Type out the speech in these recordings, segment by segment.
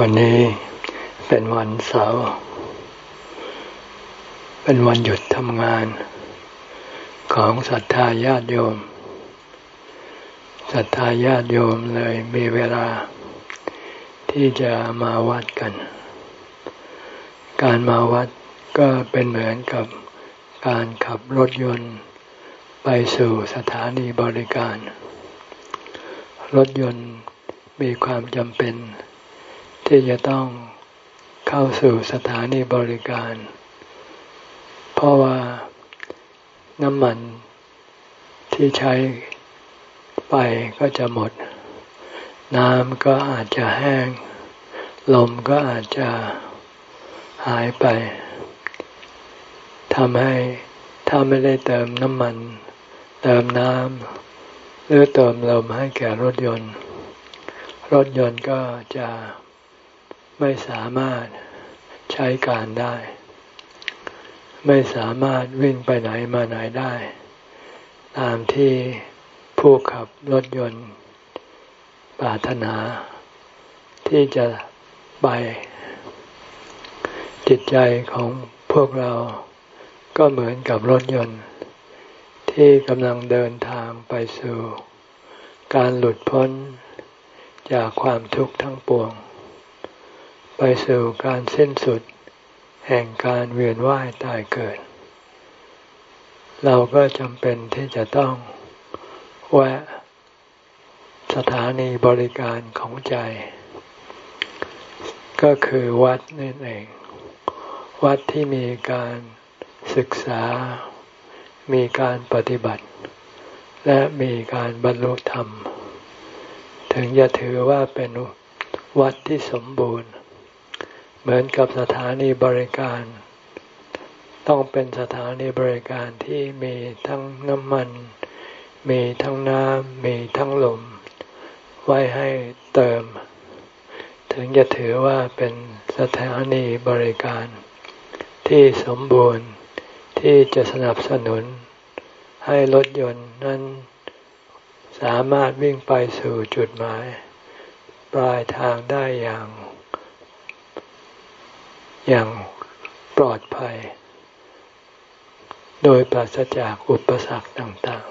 วันนี้เป็นวันเสาร์เป็นวันหยุดทำงาน ของศรัทธาญาติโยมศรัทธาญาติโยมเลยมีเวลา ที่จะมาวัดกัน การมาวัดก็เป็นเหมือนกับการขับรถยนต์ ไปสู่สถานีบริการ รถยนต์มีความจำเป็น ที่จะต้องเข้าสู่สถานีบริการ เพราะว่าน้ำมันที่ใช้ไปก็จะหมด น้ำก็อาจจะแห้ง ลมก็อาจจะหายไปทำให้ถ้าไม่ได้เติมน้ำมัน เติมน้ำหรือเติมลมให้แก่รถยนต์ รถยนต์ก็จะ ไม่สามารถใช้การได้ ไม่สามารถวิ่งไปไหนมาไหนได้ ตามที่ผู้ขับรถยนต์ปรารถนา ที่จะไป จิตใจของพวกเราก็เหมือนกับรถยนต์ ที่กำลังเดินทางไปสู่ การหลุดพ้นจากความทุกข์ทั้งปวง ไปสู่การสิ้นสุด แห่งการเวียนว่ายตายเกิด เราก็จำเป็นที่จะต้องแวะสถานีบริการของใจ ก็คือวัดนั่นเอง วัดที่มีการศึกษา มีการปฏิบัติ และมีการบรรลุธรรม ถึงจะถือว่าเป็นวัดที่สมบูรณ์ เหมือนกับสถานีบริการ ต้องเป็นสถานีบริการที่มีทั้งน้ำมัน มีทั้งน้ำมีทั้งลม ไว้ให้เติม ถึงจะถือว่าเป็นสถานีบริการ ที่สมบูรณ์ที่จะสนับสนุน ให้รถยนต์นั้น สามารถวิ่งไปสู่จุดหมาย ปลายทางได้อย่าง อย่างปลอดภัย โดยปราศจากอุปสรรคต่าง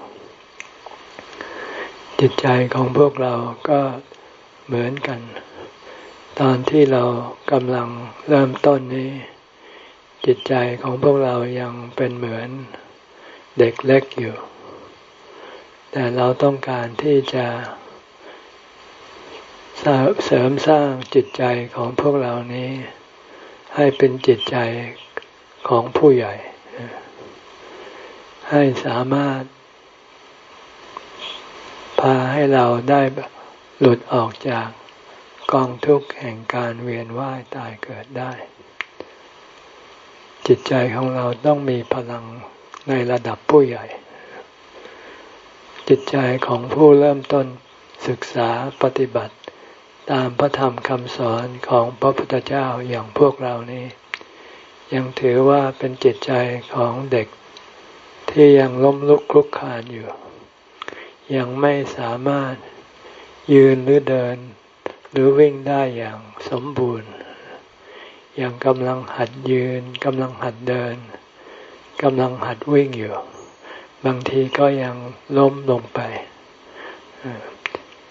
ๆ จิตใจของพวกเราก็เหมือนกัน ตอนที่เรากำลังเริ่มต้นนี้ จิตใจของพวกเรายังเป็นเหมือนเด็กเล็กอยู่ แต่เราต้องการที่จะเสริมสร้างจิตใจของพวกเรานี้ ให้เป็นจิตใจของผู้ใหญ่ ให้สามารถ พาให้เราได้หลุดออกจากกองทุกข์แห่งการเวียนว่ายตายเกิดได้ จิตใจของเราต้องมีพลังในระดับผู้ใหญ่ จิตใจของผู้เริ่มต้นศึกษาปฏิบัติ ตามพระธรรมคำสอนของพระพุทธเจ้าอย่างพวกเรานี้ ยังถือว่าเป็นจิตใจของเด็ก ที่ยังล้มลุกคลุกคลานอยู่ ยังไม่สามารถยืนหรือเดิน หรือวิ่งได้อย่างสมบูรณ์ ยังกำลังหัดยืนกำลังหัดเดินกำลังหัดวิ่งอยู่ บางทีก็ยังล้มลงไป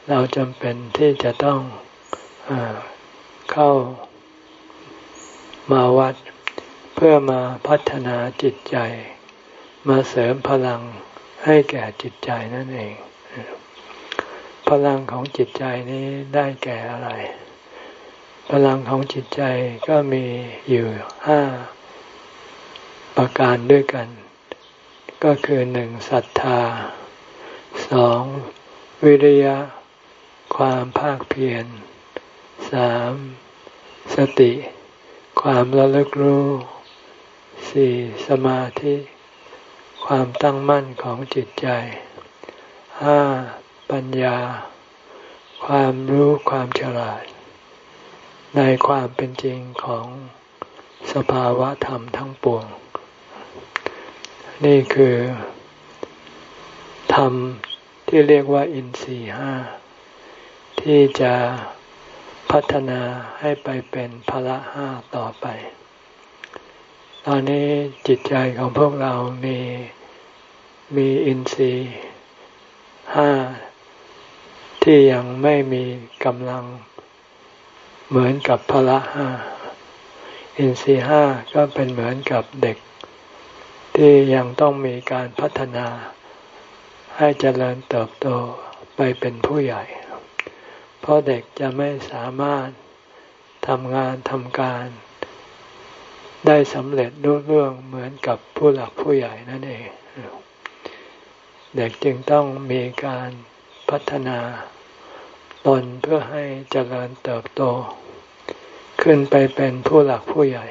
เราจำเป็นที่จะต้องอเข้ามาวัด เพื่อมาพัฒนาจิตใจ มาเสริมพลังให้แก่จิตใจนั่นเอง พลังของจิตใจนี้ได้แก่อะไร พลังของจิตใจก็มีอยู่ห้าประการด้วยกัน ก็คือหนึ่งศรัทธาสองวิริยะ ความภาคเพียรสามสติ ความระลึกรู้สี่สมาธิ ความตั้งมั่นของจิตใจห้าปัญญา ความรู้ความฉลาด ในความเป็นจริงของสภาวะธรรมทั้งปวง นี่คือธรรมที่เรียกว่าอินทรีห้า ที่จะพัฒนาให้ไปเป็นพละห้าต่อไป ตอนนี้จิตใจของพวกเรามีมีอินทรีย์ห้าที่ยังไม่มีกำลังเหมือนกับพละห้าอินทรีห้าก็เป็นเหมือนกับเด็ก ที่ยังต้องมีการพัฒนาให้เจริญเติบโตไปเป็นผู้ใหญ่ เพราะเด็กจะไม่สามารถทำงานทำการ ได้สำเร็จรุ่เรื่องเหมือนกับผู้หลักผู้ใหญ่นั่นเอง เด็กจึงต้องมีการพัฒนาตนเพื่อให้เจริญเติบโต ขึ้นไปเป็นผู้หลักผู้ใหญ่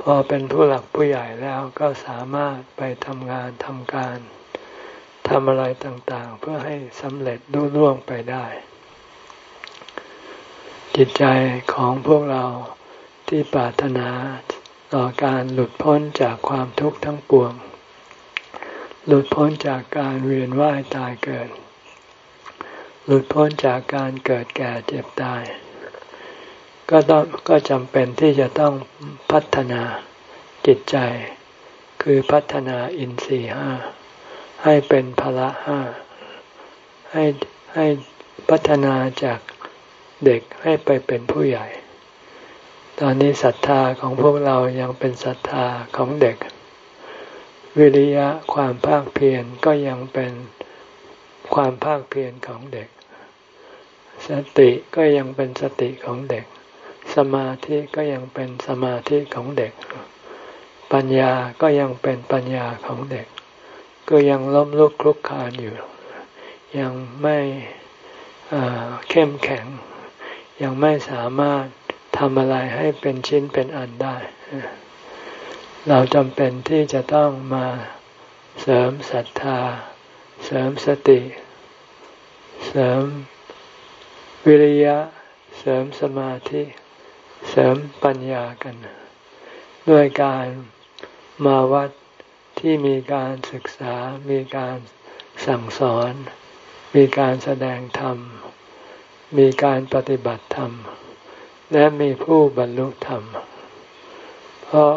พอเป็นผู้หลักผู้ใหญ่แล้วก็สามารถไปทำงานทำการำอะไรต่างๆ เพื่อให้สำเร็จรุ่ร่วงไปได้ จิตใจของพวกเราที่ปรารถนาต่อการหลุดพ้นจากความทุกข์ทั้งปวง หลุดพ้นจากการเวียนว่ายตายเกิด หลุดพ้นจากการเกิดแก่เจ็บตาย ก็ต้องก็จำเป็นที่จะต้องพัฒนาจิตใจ คือพัฒนาอินทรีห้า ให้เป็นพละห้าให้ให้พัฒนาจากเด็กให้ไปเป็นผู้ใหญ่ ตอนนี้ศรัทธาของพวกเรายังเป็นศรัทธาของเด็ก วิริยะความภาคเพียรก็ยังเป็นความภาคเพียรของเด็ก สติก็ยังเป็นสติของเด็ก สมาธิก็ยังเป็นสมาธิของเด็ก ปัญญาก็ยังเป็นปัญญาของเด็ก ก็ยังล้มลุกคลุกคลานอยู่ ยังไม่เข้มแข็ง ยังไม่สามารถทำอะไรให้เป็นชิ้นเป็นอันได้ เราจำเป็นที่จะต้องมาเสริมศรัทธา เสริมสติ เสริมวิริยะ เสริมสมาธิ เสริมปัญญากัน ด้วยการมาวัด ที่มีการศึกษา มีการสั่งสอน มีการแสดงธรรม มีการปฏิบัติธรรม และมีผู้บรรลุธรรม เพราะ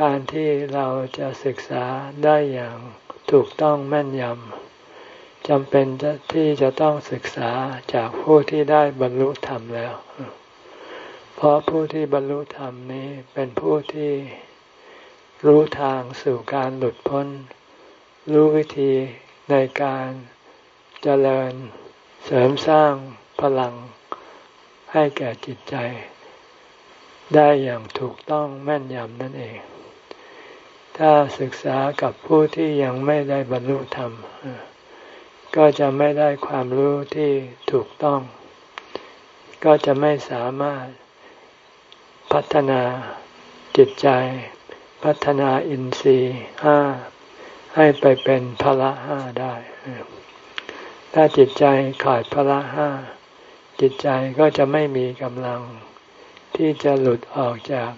การที่เราจะศึกษาได้อย่างถูกต้องแม่นยำจำเป็นที่จะต้องศึกษาจากผู้ที่ได้บรรลุธรรมแล้ว เพราะผู้ที่บรรลุธรรมนี้เป็นผู้ที่ รู้ทางสู่การหลุดพ้น รู้วิธีในการเจริญเสริมสร้างพลังให้แก่จิตใจ ได้อย่างถูกต้องแม่นยำนั่นเอง ถ้าศึกษากับผู้ที่ยังไม่ได้บรรลุธรรม ก็จะไม่ได้ความรู้ที่ถูกต้อง ก็จะไม่สามารถพัฒนาจิตใจ พัฒนาอินทรีย์ห้าให้ไปเป็นพละห้าได้ ถ้าจิตใจขาดพละห้าจิตใจก็จะไม่มีกำลัง ที่จะหลุดออกจาก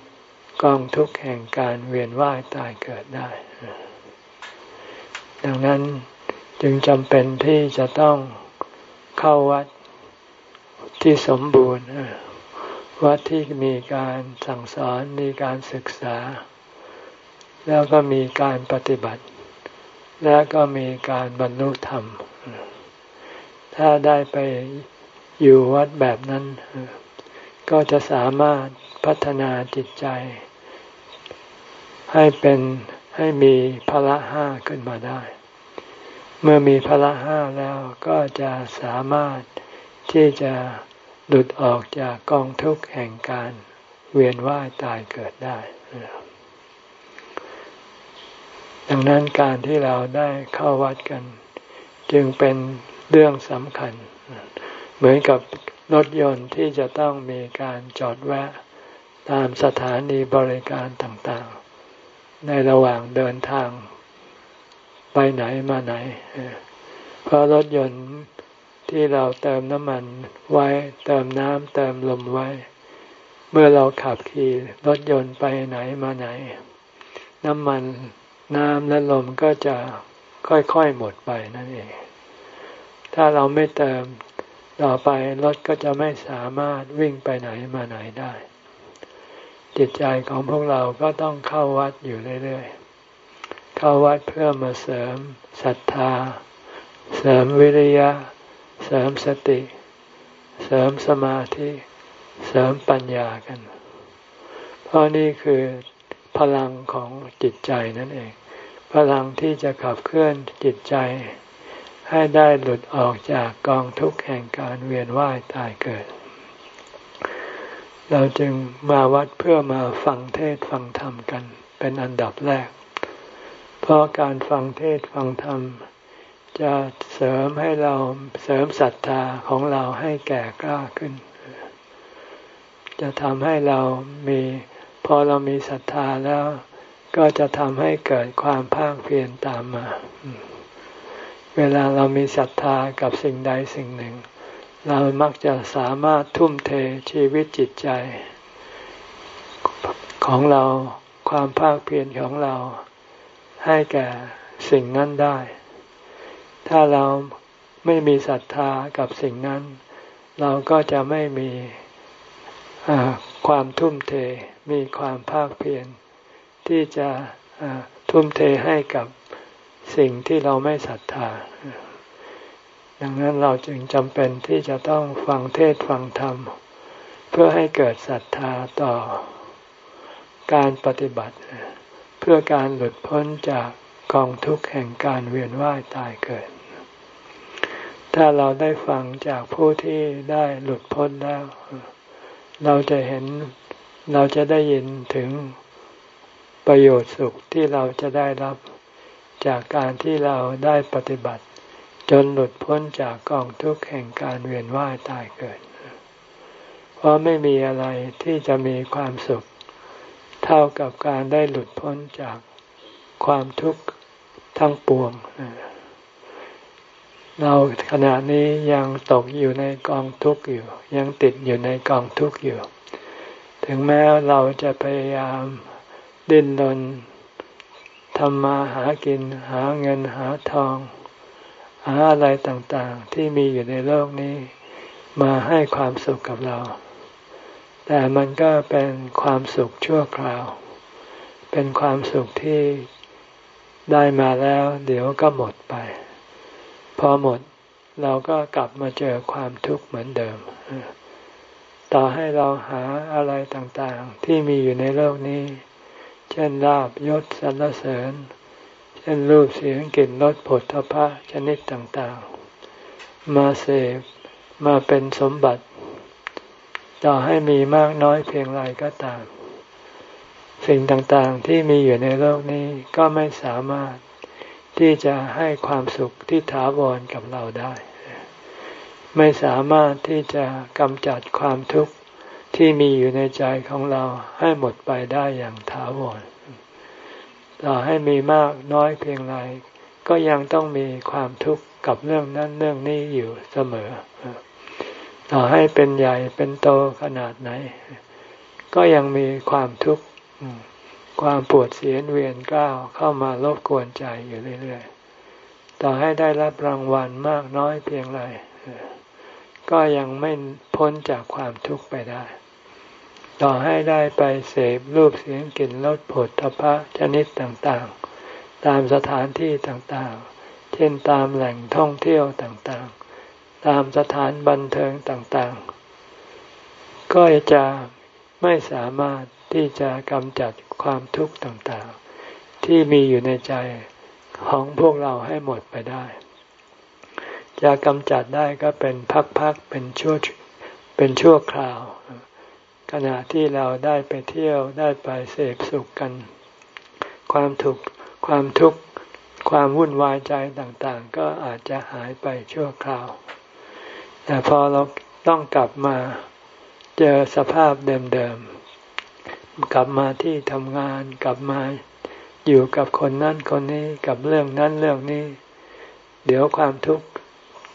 กองทุกข์แห่งการเวียนว่ายตายเกิดได้ ดังนั้นจึงจำเป็นที่จะต้องเข้าวัดที่สมบูรณ์วัดที่มีการสั่งสอนมีการศึกษา แล้วก็มีการปฏิบัติ แล้วก็มีการบรรลุธรรม ถ้าได้ไปอยู่วัดแบบนั้น ก็จะสามารถพัฒนาจิตใจ ให้เป็นให้มีพละห้าขึ้นมาได้ เมื่อมีพละห้าแล้วก็จะสามารถที่จะหลุดออกจากกองทุกข์แห่งการเวียนว่ายตายเกิดได้ ดังนั้นการที่เราได้เข้าวัดกัน จึงเป็นเรื่องสำคัญ เหมือนกับรถยนต์ที่จะต้องมีการจอดแวะตามสถานีบริการต่างๆ ในระหว่างเดินทางไปไหนมาไหน เพราะรถยนต์ที่เราเติมน้ำมันไว้ เติมน้ำเติมลมไว้ เมื่อเราขับขี่รถยนต์ไปไหนมาไหน น้ำมัน น้ำและลมก็จะค่อยๆหมดไปนั่นเอง ถ้าเราไม่เติมต่อไปรถก็จะไม่สามารถวิ่งไปไหนมาไหนได้ จิตใจของพวกเราก็ต้องเข้าวัดอยู่เรื่อยๆ เข้าวัดเพื่อมาเสริมศรัทธา เสริมวิริยะ เสริมสติ เสริมสมาธิ เสริมปัญญากัน เพราะนี่คือ พลังของจิตใจนั่นเอง พลังที่จะขับเคลื่อนจิตใจ ให้ได้หลุดออกจากกองทุกข์แห่งการเวียนว่ายตายเกิด เราจึงมาวัดเพื่อมาฟังเทศฟังธรรมกันเป็นอันดับแรก เพราะการฟังเทศฟังธรรม จะเสริมให้เราเสริมศรัทธาของเราให้แก่กล้าขึ้น จะทำให้เรามี พอเรามีศรัทธาแล้วก็จะทำให้เกิดความภาคเพียรตามมา เวลาเรามีศรัทธากับสิ่งใดสิ่งหนึ่ง เรามักจะสามารถทุ่มเทชีวิตจิตใจ ของเราความภาคเพียรของเราให้แก่สิ่งนั้นได้ ถ้าเราไม่มีศรัทธากับสิ่งนั้น เราก็จะไม่มีความทุ่มเท มีความภาคเพียรที่จะทุ่มเทให้กับสิ่งที่เราไม่ศรัทธา ดังนั้นเราจึงจำเป็นที่จะต้องฟังเทศฟังธรรม เพื่อให้เกิดศรัทธาต่อการปฏิบัติ เพื่อการหลุดพ้นจากกองทุกข์แห่งการเวียนว่ายตายเกิด ถ้าเราได้ฟังจากผู้ที่ได้หลุดพ้นแล้ว เราจะเห็น เราจะได้ยินถึงประโยชน์สุขที่เราจะได้รับจากการที่เราได้ปฏิบัติ จนหลุดพ้นจากกองทุกข์แห่งการเวียนว่ายตายเกิด เพราะไม่มีอะไรที่จะมีความสุข เท่ากับการได้หลุดพ้นจากความทุกข์ทั้งปวง เราขณะนี้ยังตกอยู่ในกองทุกข์อยู่ ยังติดอยู่ในกองทุกข์อยู่ ถึงแม้เราจะพยายามดิ้นรนทำมาหากินหาเงินหาทอง หาอะไรต่างๆ ที่มีอยู่ในโลกนี้ มาให้ความสุขกับเรา แต่มันก็เป็นความสุขชั่วคราว เป็นความสุขที่ได้มาแล้ว เดี๋ยวก็หมดไป พอหมดเราก็กลับมาเจอความทุกข์เหมือนเดิม ต่อให้เราหาอะไรต่างๆ ที่มีอยู่ในโลกนี้ เช่นลาบยศสรรเสริญ เช่นรูปเสียงกลิ่นรสผลทพะชนิดต่างๆ มาเสพมาเป็นสมบัติ ต่อให้มีมากน้อยเพียงไรก็ตาม สิ่งต่างๆที่มีอยู่ในโลกนี้ก็ไม่สามารถที่จะให้ความสุขที่ถาวรกับเราได้ ไม่สามารถที่จะกำจัดความทุกข์ที่มีอยู่ในใจของเราให้หมดไปได้อย่างถาวรต่อให้มีมากน้อยเพียงไรก็ยังต้องมีความทุกข์กับเรื่องนั้นเรื่องนี้อยู่เสมอ ต่อให้เป็นใหญ่เป็นโตขนาดไหน ก็ยังมีความทุกข์ความปวดเสียนเวียนก้าวเข้ามารบกวนใจอยู่เรื่อยๆ ต่อให้ได้รับรางวัลมากน้อยเพียงไร ก็ยังไม่พ้นจากความทุกข์ไปได้ ต่อให้ได้ไปเสพรูปเสียงกลิ่นรสผลทพะชนิดต่างๆ ตามสถานที่ต่างๆ เช่นตามแหล่งท่องเที่ยวต่างๆ ตามสถานบันเทิงต่างๆ ก็จะไม่สามารถที่จะกำจัดความทุกข์ต่างๆ ที่มีอยู่ในใจของพวกเราให้หมดไปได้ จะกำจัดได้ก็เป็นพักๆเป็นชั่วเป็นชั่วคราว ขณะที่เราได้ไปเที่ยวได้ไปเสพสุขกัน ความทุกข์ความทุกข์ความวุ่นวายใจต่างๆ ก็อาจจะหายไปชั่วคราว แต่พอเราต้องกลับมาเจอสภาพเดิมๆ กลับมาที่ทำงานกลับมาอยู่กับคนนั้นคนนี้กับเรื่องนั้นเรื่องนี้ เดี๋ยวความทุกข์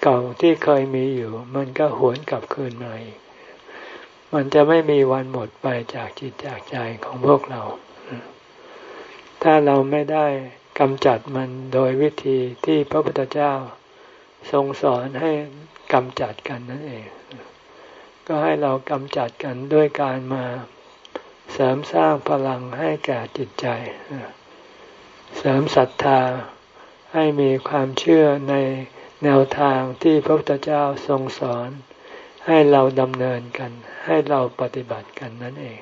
เก่าที่เคยมีอยู่ มันก็หวนกลับคืนมาอีกมันจะไม่มีวันหมดไปจากจิตจากใจของพวกเรา ถ้าเราไม่ได้กำจัดมันโดยวิธีที่พระพุทธเจ้า ทรงสอนให้กำจัดกันนั่นเอง ก็ให้เรากำจัดกันด้วยการมาเสริมสร้างพลังให้แก่จิตใจ เสริมศรัทธาให้มีความเชื่อใน แนวทางที่พระพุทธเจ้าทรงสอน ให้เราดำเนินกัน ให้เราปฏิบัติกันนั่นเอง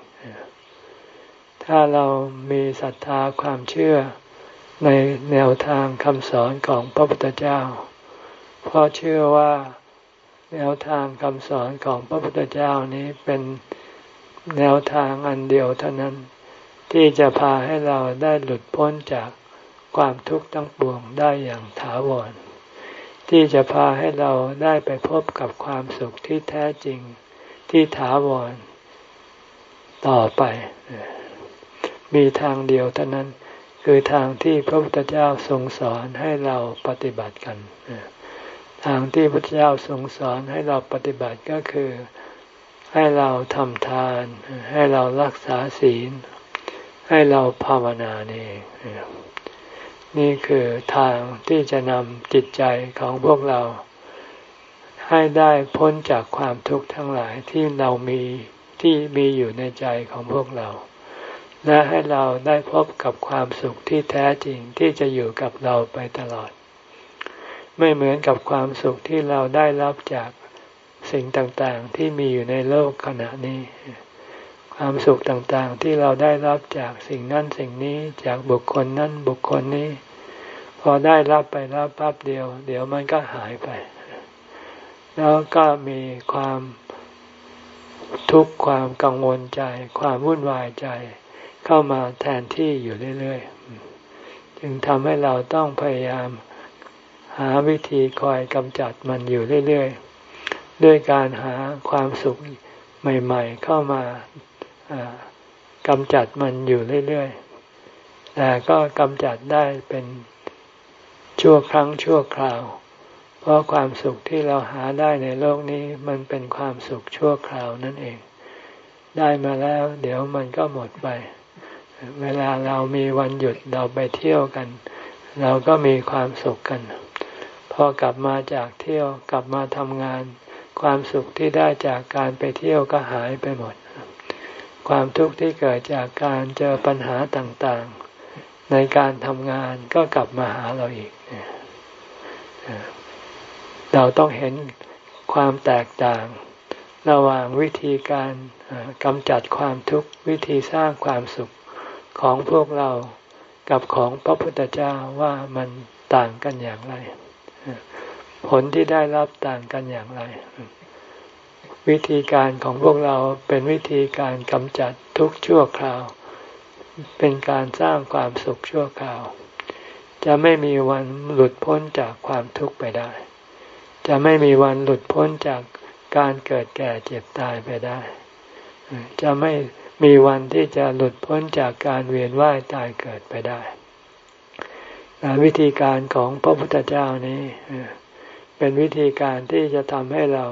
ถ้าเรามีศรัทธาความเชื่อในแนวทางคำสอนของพระพุทธเจ้า เพราะเชื่อว่าแนวทางคำสอนของพระพุทธเจ้านี้เป็นแนวทางอันเดียวเท่านั้น ที่จะพาให้เราได้หลุดพ้นจากความทุกข์ทั้งปวงได้อย่างถาวร ที่จะพาให้เราได้ไปพบกับความสุขที่แท้จริงที่ถาวรต่อไป มีทางเดียวเท่านั้น คือทางที่พระพุทธเจ้าทรงสอนให้เราปฏิบัติกัน ทางที่พระพุทธเจ้าทรงสอนให้เราปฏิบัติก็คือให้เราทำทาน ให้เรารักษาศีล ให้เราภาวนานี่ นี่คือทางที่จะนำจิตใจของพวกเรา ให้ได้พ้นจากความทุกข์ทั้งหลายที่เรามีที่มีอยู่ในใจของพวกเรา และให้เราได้พบกับความสุขที่แท้จริงที่จะอยู่กับเราไปตลอด ไม่เหมือนกับความสุขที่เราได้รับจากสิ่งต่างๆ ที่มีอยู่ในโลกขณะนี้ ความสุขต่างๆ ที่เราได้รับจากสิ่งนั้นสิ่งนี้จากบุคคลนั้นบุคคลนี้ พอได้รับไปรับปั๊บเดียว เดี๋ยวมันก็หายไป แล้วก็มีความทุกข์ความกังวลใจ ความวุ่นวายใจ เข้ามาแทนที่อยู่เรื่อยๆ จึงทำให้เราต้องพยายามหาวิธีคอยกำจัดมันอยู่เรื่อยๆ ด้วยการหาความสุขใหม่ ๆ เข้ามา กำจัดมันอยู่เรื่อยๆแต่ก็กำจัดได้เป็นชั่วครั้งชั่วคราว เพราะความสุขที่เราหาได้ในโลกนี้มันเป็นความสุขชั่วคราวนั่นเอง ได้มาแล้ว เดี๋ยวมันก็หมดไป เวลาเรามีวันหยุดเราไปเที่ยวกัน เราก็มีความสุขกันพอกลับมาจากเที่ยวกลับมาทำงาน ความสุขที่ได้จากการไปเที่ยวก็หายไปหมด ความทุกข์ที่เกิดจากการเจอปัญหาต่างๆ ในการทำงานก็กลับมาหาเราอีก เราต้องเห็นความแตกต่าง ระหว่างวิธีการกำจัดความทุกข์วิธีสร้างความสุขของพวกเรากับของพระพุทธเจ้าว่ามันต่างกันอย่างไร ผลที่ได้รับต่างกันอย่างไร วิธีการของพวกเราเป็นวิธีการกำจัดทุกข์ชั่วคราว เป็นการสร้างความสุขชั่วคราว จะไม่มีวันหลุดพ้นจากความทุกข์ไปได้ จะไม่มีวันหลุดพ้นจากการเกิดแก่เจ็บตายไปได้ จะไม่มีวันที่จะหลุดพ้นจากการเวียนว่ายตายเกิดไปได้วิธีการของพระพุทธเจ้านี้เป็นวิธีการที่จะทำให้เรา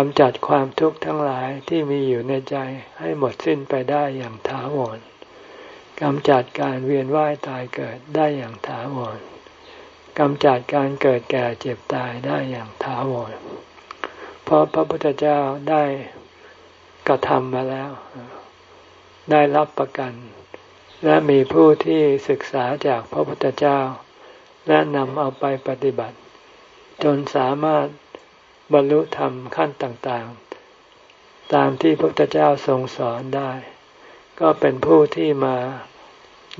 กำจัดความทุกข์ทั้งหลายที่มีอยู่ในใจให้หมดสิ้นไปได้อย่างถาวรกำจัดการเวียนว่ายตายเกิดได้อย่างถาวรกำจัดการเกิดแก่เจ็บตายได้อย่างถาวรเพราะพระพุทธเจ้าได้กระทำมาแล้ว ได้รับประกัน และมีผู้ที่ศึกษาจากพระพุทธเจ้า และนำเอาไปปฏิบัติ จนสามารถ บรรลุธรรมขั้นต่างๆ ตามที่พระพุทธเจ้าทรงสอนได้ ก็เป็นผู้ที่มา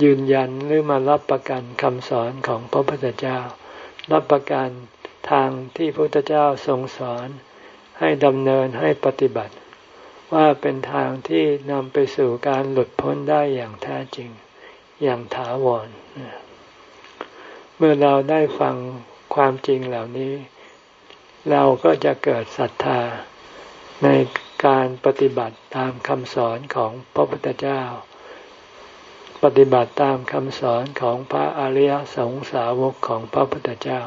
ยืนยันหรือมารับประกันคำสอนของพระพุทธเจ้า รับประกันทางที่พระพุทธเจ้าทรงสอน ให้ดำเนินให้ปฏิบัติ ว่าเป็นทางที่นำไปสู่การหลุดพ้นได้อย่างแท้จริง อย่างถาวร เมื่อเราได้ฟังความจริงเหล่านี้ เราก็จะเกิดศรัทธาในการปฏิบัติตามคำสอนของพระพุทธเจ้า ปฏิบัติตามคำสอนของพระอริยสงสาวกของพระพุทธเจ้า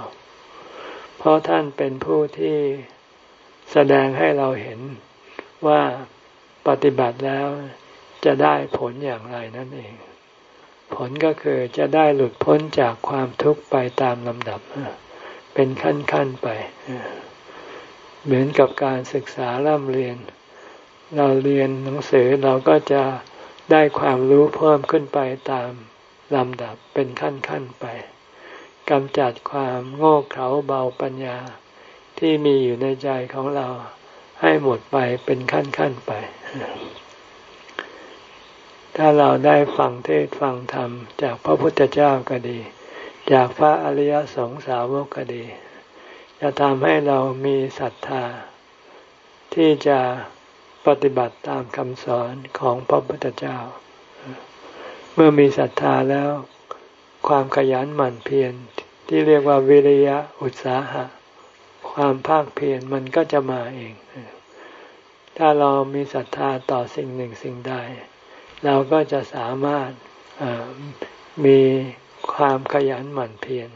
เพราะท่านเป็นผู้ที่แสดงให้เราเห็นว่าปฏิบัติแล้วจะได้ผลอย่างไรนั่นเอง ผลก็คือจะได้หลุดพ้นจากความทุกข์ไปตามลำดับ เป็นขั้นๆไป เหมือนกับการศึกษาร่ำเรียน เราเรียนหนังสือเราก็จะได้ความรู้เพิ่มขึ้นไปตามลำดับเป็นขั้นขั้นไปกำจัดความโง่เขลาเบาปัญญาที่มีอยู่ในใจของเราให้หมดไปเป็นขั้นขั้นไป ถ้าเราได้ฟังเทศฟังธรรม จากพระพุทธเจ้าก็ดี จากพระอริยสงสาวกก็ดี จะทำให้เรามีศรัทธา ที่จะปฏิบัติตามคำสอนของพระพุทธเจ้า เมื่อมีศรัทธาแล้ว ความขยันหมั่นเพียรที่เรียกว่าวิริยะอุตสาหะ ความภาคเพียรมันก็จะมาเอง ถ้าเรามีศรัทธาต่อสิ่งหนึ่งสิ่งใด เราก็จะสามารถมีความขยันหมั่นเพียร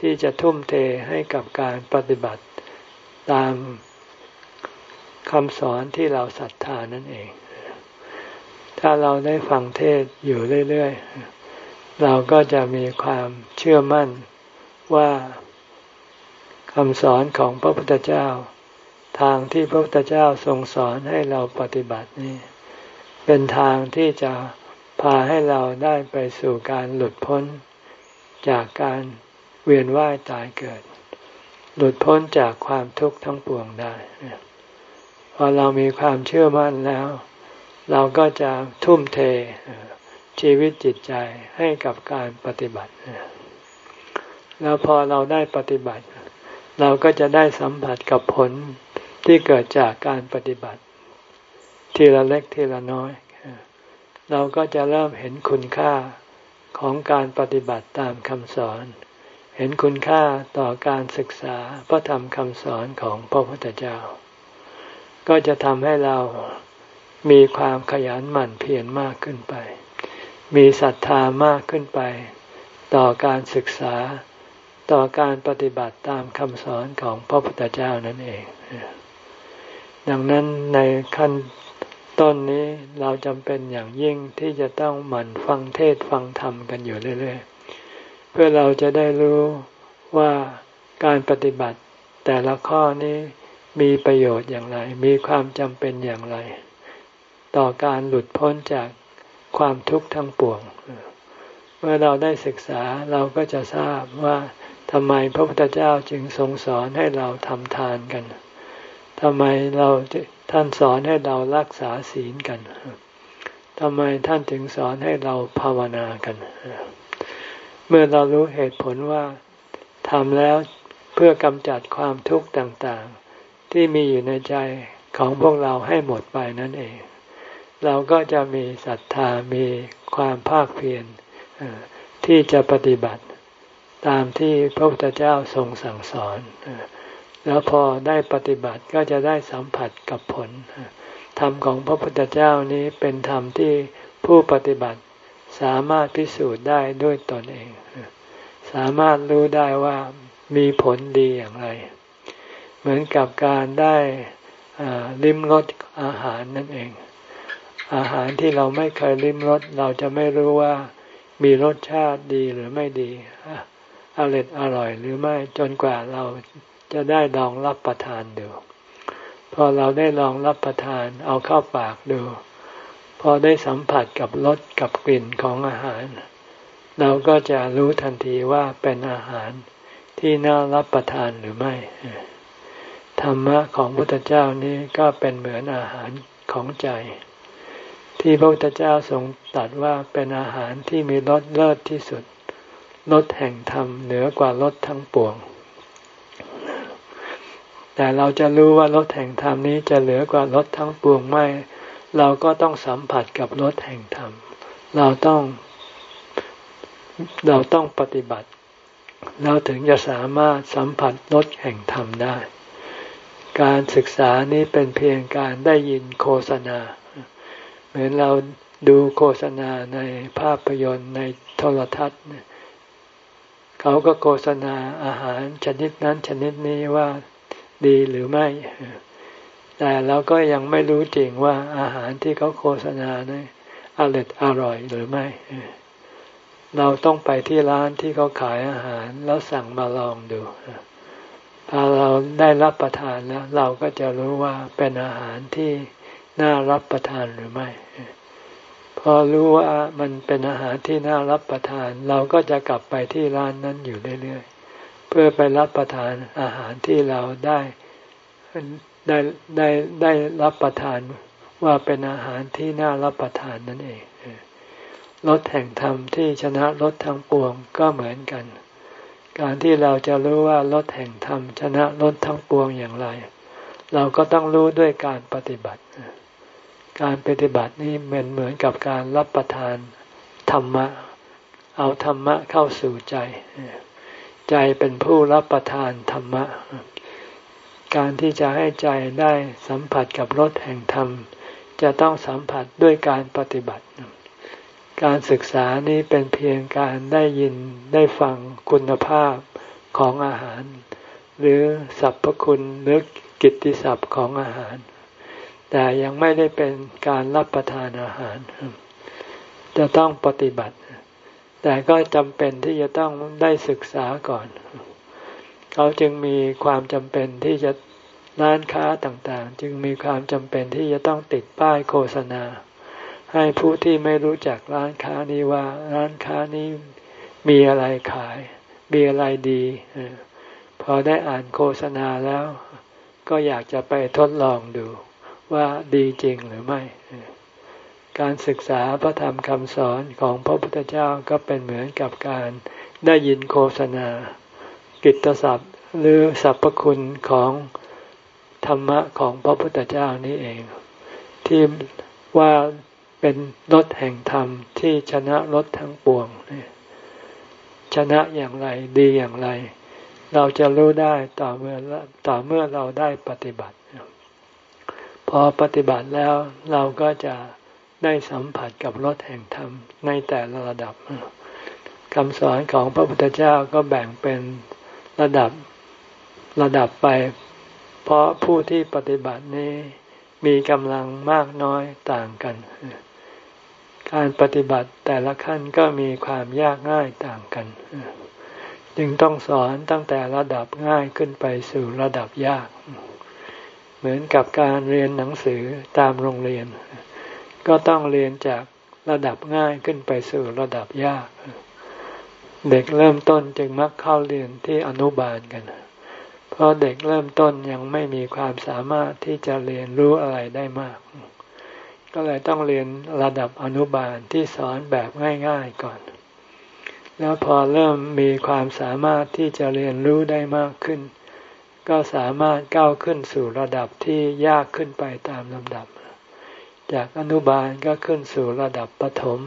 ที่จะทุ่มเทให้กับการปฏิบัติตามคำสอนที่เราศรัทธานั่นเอง ถ้าเราได้ฟังเทศอยู่เรื่อย ๆ เราก็จะมีความเชื่อมั่นว่าคำสอนของพระพุทธเจ้า ทางที่พระพุทธเจ้าทรงสอนให้เราปฏิบัตินี่เป็นทางที่จะพาให้เราได้ไปสู่การหลุดพ้นจากการ เวียนว่ายตายเกิด หลุดพ้นจากความทุกข์ทั้งปวงได้พอเรามีความเชื่อมั่นแล้ว เราก็จะทุ่มเทชีวิตจิตใจให้กับการปฏิบัติ แล้วพอเราได้ปฏิบัติ เราก็จะได้สัมผัสกับผลที่เกิดจากการปฏิบัติ ทีละเล็กทีละน้อย เราก็จะเริ่มเห็นคุณค่าของการปฏิบัติตามคำสอน เห็นคุณค่าต่อการศึกษาพระธรรมคำสอนของพระพุทธเจ้า ก็จะทำให้เรามีความขยันหมั่นเพียรมากขึ้นไป มีศรัทธามากขึ้นไป ต่อการศึกษาต่อการปฏิบัติตามคำสอนของพระพุทธเจ้านั่นเอง ดังนั้นในขั้นต้นนี้เราจำเป็นอย่างยิ่งที่จะต้องหมั่นฟังเทศฟังธรรมกันอยู่เรื่อยๆ พื่อเราจะได้รู้ว่าการปฏิบัติแต่ละข้อนี้มีประโยชน์อย่างไร มีความจำเป็นอย่างไร ต่อการหลุดพ้นจากความทุกข์ทั้งปวง เมื่อเราได้ศึกษาเราก็จะทราบว่าทำไมพระพุทธเจ้าจึงทรงสอนให้เราทำทานกันทำไมเราท่านสอนให้เรารักษาศีลกันทำไมท่านถึงสอนให้เราภาวนากัน เมื่อเรารู้เหตุผลว่าทำแล้วเพื่อกำจัดความทุกข์ต่างๆ ที่มีอยู่ในใจของพวกเราให้หมดไปนั่นเอง เราก็จะมีศรัทธามีความภาคเพียรที่จะปฏิบัติตามที่พระพุทธเจ้าทรงสั่งสอน แล้วพอได้ปฏิบัติก็จะได้สัมผัสกับผล ธรรมของพระพุทธเจ้านี้เป็นธรรมที่ผู้ปฏิบัติ สามารถพิสูจน์ได้ด้วยตนเอง สามารถรู้ได้ว่ามีผลดีอย่างไร เหมือนกับการได้ลิ้มรสอาหารนั่นเอง อาหารที่เราไม่เคยลิ้มรสเราจะไม่รู้ว่ามีรสชาติดีหรือไม่ดีอร่อยอร่อยหรือไม่จนกว่าเราจะได้ลองรับประทานดู พอเราได้ลองรับประทานเอาเข้าปากดู พอได้สัมผัสกับรสกับกลิ่นของอาหาร เราก็จะรู้ทันทีว่าเป็นอาหารที่น่ารับประทานหรือไม่ ธรรมะของพุทธเจ้านี้ก็เป็นเหมือนอาหารของใจ ที่พระพุทธเจ้าทรงตรัสว่าเป็นอาหารที่มีรสเลิศที่สุดรถแห่งธรรมเหนือกว่ารถทั้งปวง แต่เราจะรู้ว่ารถแห่งธรรมนี้จะเหลือกว่ารถทั้งปวงไม่ เราก็ต้องสัมผัสกับรถแห่งธรรม เราต้อง เราต้องปฏิบัติ เราถึงจะสามารถสัมผัสรถแห่งธรรมได้ การศึกษานี้เป็นเพียงการได้ยินโฆษณา เหมือนเราดูโฆษณาในภาพยนตร์ในโทรทัศน์เขาก็โฆษณาอาหารชนิดนั้นชนิดนี้ว่าดีหรือไม่ แต่เราก็ยังไม่รู้จริงว่าอาหารที่เขาโฆษณาเนี่ยอร่อยอร่อยหรือไม่ เราต้องไปที่ร้านที่เขาขายอาหารแล้วสั่งมาลองดูพพอเราได้รับประทานแล้ว เราก็จะรู้ว่าเป็นอาหารที่น่ารับประทานหรือไม่พอรู้ว่ามันเป็นอาหารที่น่ารับประทาน เราก็จะกลับไปที่ร้านนั้นอยู่เรื่อยๆเพื่อไปรับประทานอาหารที่เราได้ได้ได้ได้รับประทานว่าเป็นอาหารที่น่ารับประทานนั่นเองรสแห่งธรรมที่ชนะรสทั้งปวงก็เหมือนกัน การที่เราจะรู้ว่ารสแห่งธรรมชนะรสทั้งปวงอย่างไร เราก็ต้องรู้ด้วยการปฏิบัติ การปฏิบัตินี้เหมือนเหมือนกับการรับประทานธรรมะ เอาธรรมะเข้าสู่ใจ ใจเป็นผู้รับประทานธรรมะ การที่จะให้ใจได้สัมผัสกับรสแห่งธรรม จะต้องสัมผัสด้วยการปฏิบัติ การศึกษานี้เป็นเพียงการได้ยินได้ฟังคุณภาพของอาหาร หรือสรรพคุณหรือกิตติศัพท์ของอาหาร แต่ยังไม่ได้เป็นการรับประทานอาหาร จะต้องปฏิบัติ แต่ก็จำเป็นที่จะต้องได้ศึกษาก่อน เขาจึงมีความจำเป็นที่จะร้านค้าต่างๆ จึงมีความจำเป็นที่จะต้องติดป้ายโฆษณา ให้ผู้ที่ไม่รู้จักร้านค้านี้ว่าร้านค้านี้มีอะไรขาย มีอะไรดี พอได้อ่านโฆษณาแล้ว ก็อยากจะไปทดลองดูว่าดีจริงหรือไม่ การศึกษาพระธรรมคำสอนของพระพุทธเจ้าก็เป็นเหมือนกับการได้ยินโฆษณา กิตตศัพท์หรือสรรพคุณของธรรมะของพระพุทธเจ้านี้เอง ที่ว่าเป็นรถแห่งธรรมที่ชนะรถทั้งปวง ชนะอย่างไรดีอย่างไร เราจะรู้ได้ต่อเมื่อต่อเมื่อเราได้ปฏิบัติ พอปฏิบัติแล้วเราก็จะได้สัมผัสกับรถแห่งธรรมในแต่ละระดับคำสอนของพระพุทธเจ้าก็แบ่งเป็น ระดับระดับไป เพราะผู้ที่ปฏิบัตินี้มีกำลังมากน้อยต่างกัน การปฏิบัติแต่ละขั้นก็มีความยากง่ายต่างกัน จึงต้องสอนตั้งแต่ระดับง่ายขึ้นไปสู่ระดับยาก เหมือนกับการเรียนหนังสือตามโรงเรียน ก็ต้องเรียนจากระดับง่ายขึ้นไปสู่ระดับยากเเด็กเริ่มต้นจึงมักเข้าเรียนที่อนุบาลกัน เพราะเด็กเริ่มต้นยังไม่มีความสามารถที่จะเรียนรู้อะไรได้มาก ก็เลยต้องเรียนระดับอนุบาลที่สอนแบบง่าย ๆก่อน แล้วพอเริ่มมีความสามารถที่จะเรียนรู้ได้มากขึ้น ก็สามารถก้าวขึ้นสู่ระดับที่ยากขึ้นไปตามลำดับ จากอนุบาลก็ขึ้นสู่ระดับประถม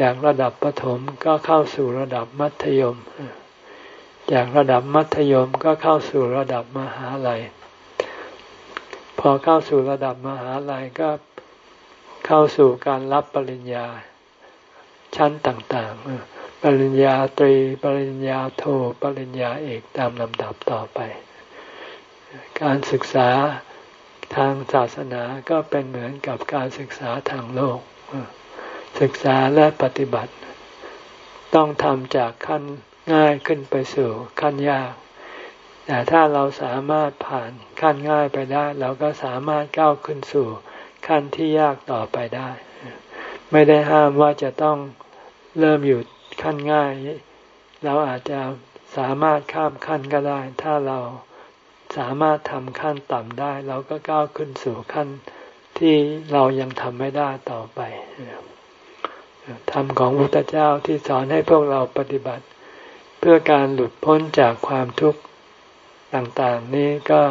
จากระดับประถมก็เข้าสู่ระดับมัธยม จากระดับมัธยมก็เข้าสู่ระดับมหาลัย พอเข้าสู่ระดับมหาลัยก็เข้าสู่การรับปริญญาชั้นต่างๆ ปริญญาตรี ปริญญาโท ปริญญาเอกตามลำดับต่อไป การศึกษาทางศาสนาก็เป็นเหมือนกับการศึกษาทางโลก ศึกษาและปฏิบัติ ต้องทำจากขั้นง่ายขึ้นไปสู่ขั้นยาก แต่ถ้าเราสามารถผ่านขั้นง่ายไปได้ เราก็สามารถก้าวขึ้นสู่ขั้นที่ยากต่อไปได้ ไม่ได้ห้ามว่าจะต้องเริ่มอยู่ขั้นง่าย เราอาจจะสามารถข้ามขั้นก็ได้ ถ้าเราสามารถทำขั้นต่ำได้ เราก็ก้าวขึ้นสู่ขั้นที่เรายังทำไม่ได้ต่อไป ธรรมของพระพุทธเจ้าที่สอนให้พวกเราปฏิบัติ เพื่อการหลุดพ้นจากความทุกข์ต่างๆ นี้ก็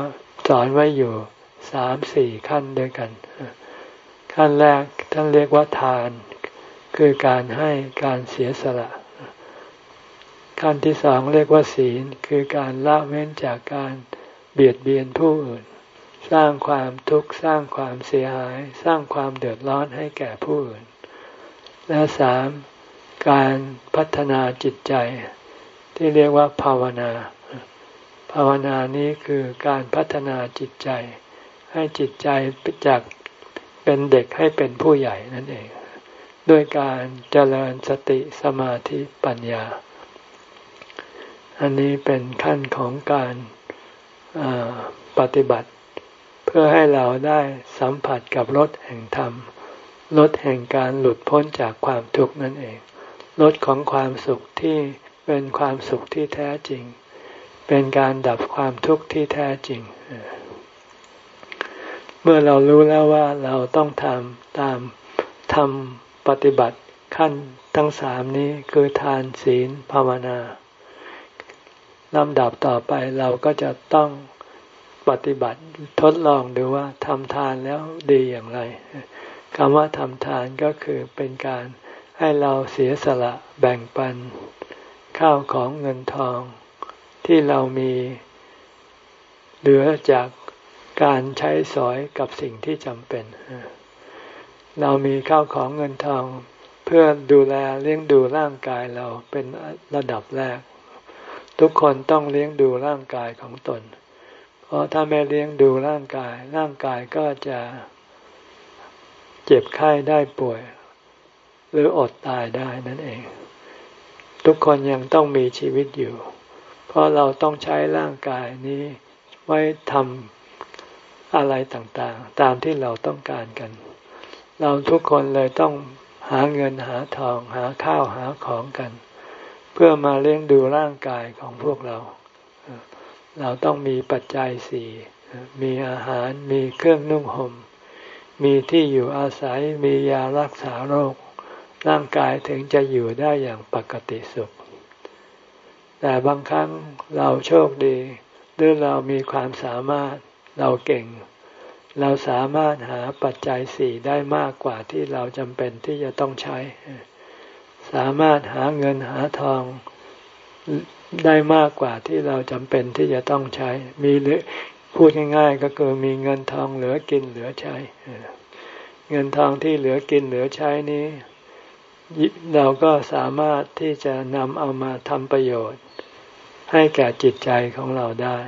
สอนไว้อยู่สามสี่ขั้นด้วยกัน ขั้นแรกท่านเรียกว่าทาน คือการให้การเสียสละ ขั้นที่สองเรียกว่าศีล คือการละเว้นจากการเบียดเบียนผู้อื่น สร้างความทุกข์สร้างความเสียหาย สร้างความเดือดร้อนให้แก่ผู้อื่น และสามการพัฒนาจิตใจ ที่เรียกว่าภาวนา ภาวนานี้คือการพัฒนาจิตใจ ให้จิตใจจากเป็นเด็กให้เป็นผู้ใหญ่นั่นเอง ด้วยการเจริญสติสมาธิปัญญา อันนี้เป็นขั้นของการปฏิบัติ เพื่อให้เราได้สัมผัสกับรสแห่งธรรม รสแห่งการหลุดพ้นจากความทุกข์นั่นเองรสของความสุขที่เป็นความสุขที่แท้จริง เป็นการดับความทุกข์ที่แท้จริง เมื่อเรารู้แล้วว่าเราต้องทำตามทำปฏิบัติขั้นทั้งสามนี้คือทานศีลภาวนาลำดับต่อไปเราก็จะต้องปฏิบัติทดลองดูว่าทำทานแล้วดีอย่างไร คำว่าทำทานก็คือเป็นการให้เราเสียสละแบ่งปัน ข้าวของเงินทอง ที่เรามีเหลือจากการใช้สอยกับสิ่งที่จำเป็น เรามีข้าวของเงินทอง เพื่อดูแลเลี้ยงดูร่างกายเราเป็นระดับแรก ทุกคนต้องเลี้ยงดูร่างกายของตน เพราะถ้าไม่เลี้ยงดูร่างกาย ร่างกายก็จะ เจ็บไข้ได้ป่วย หรืออดตายได้นั่นเอง ทุกคนยังต้องมีชีวิตอยู่ เพราะเราต้องใช้ร่างกายนี้ไว้ทำอะไรต่างๆ ตามที่เราต้องการกัน เราทุกคนเลยต้องหาเงินหาทองหาข้าวหาของกัน เพื่อมาเลี้ยงดูร่างกายของพวกเรา เราต้องมีปัจจัยสี่มีอาหารมีเครื่องนุ่งหม่ม มีที่อยู่อาศัยมียารักษาโรค ร่างกายถึงจะอยู่ได้อย่างปกติสุข แต่บางครั้งเราโชคดีหรือเรามีความสามารถเราเก่ง เราสามารถหาปัจจัยสี่ได้มากกว่าที่เราจำเป็นที่จะต้องใช้ สามารถหาเงินหาทองได้มากกว่าที่เราจำเป็นที่จะต้องใช้ มีหรือ พูดง่ายๆก็คือมีเงินทองเหลือกินเหลือใช้เงินทองที่เหลือกินเหลือใช้นี้ เราก็สามารถที่จะนำเอามาทำประโยชน์ ให้แก่จิตใจของเราได้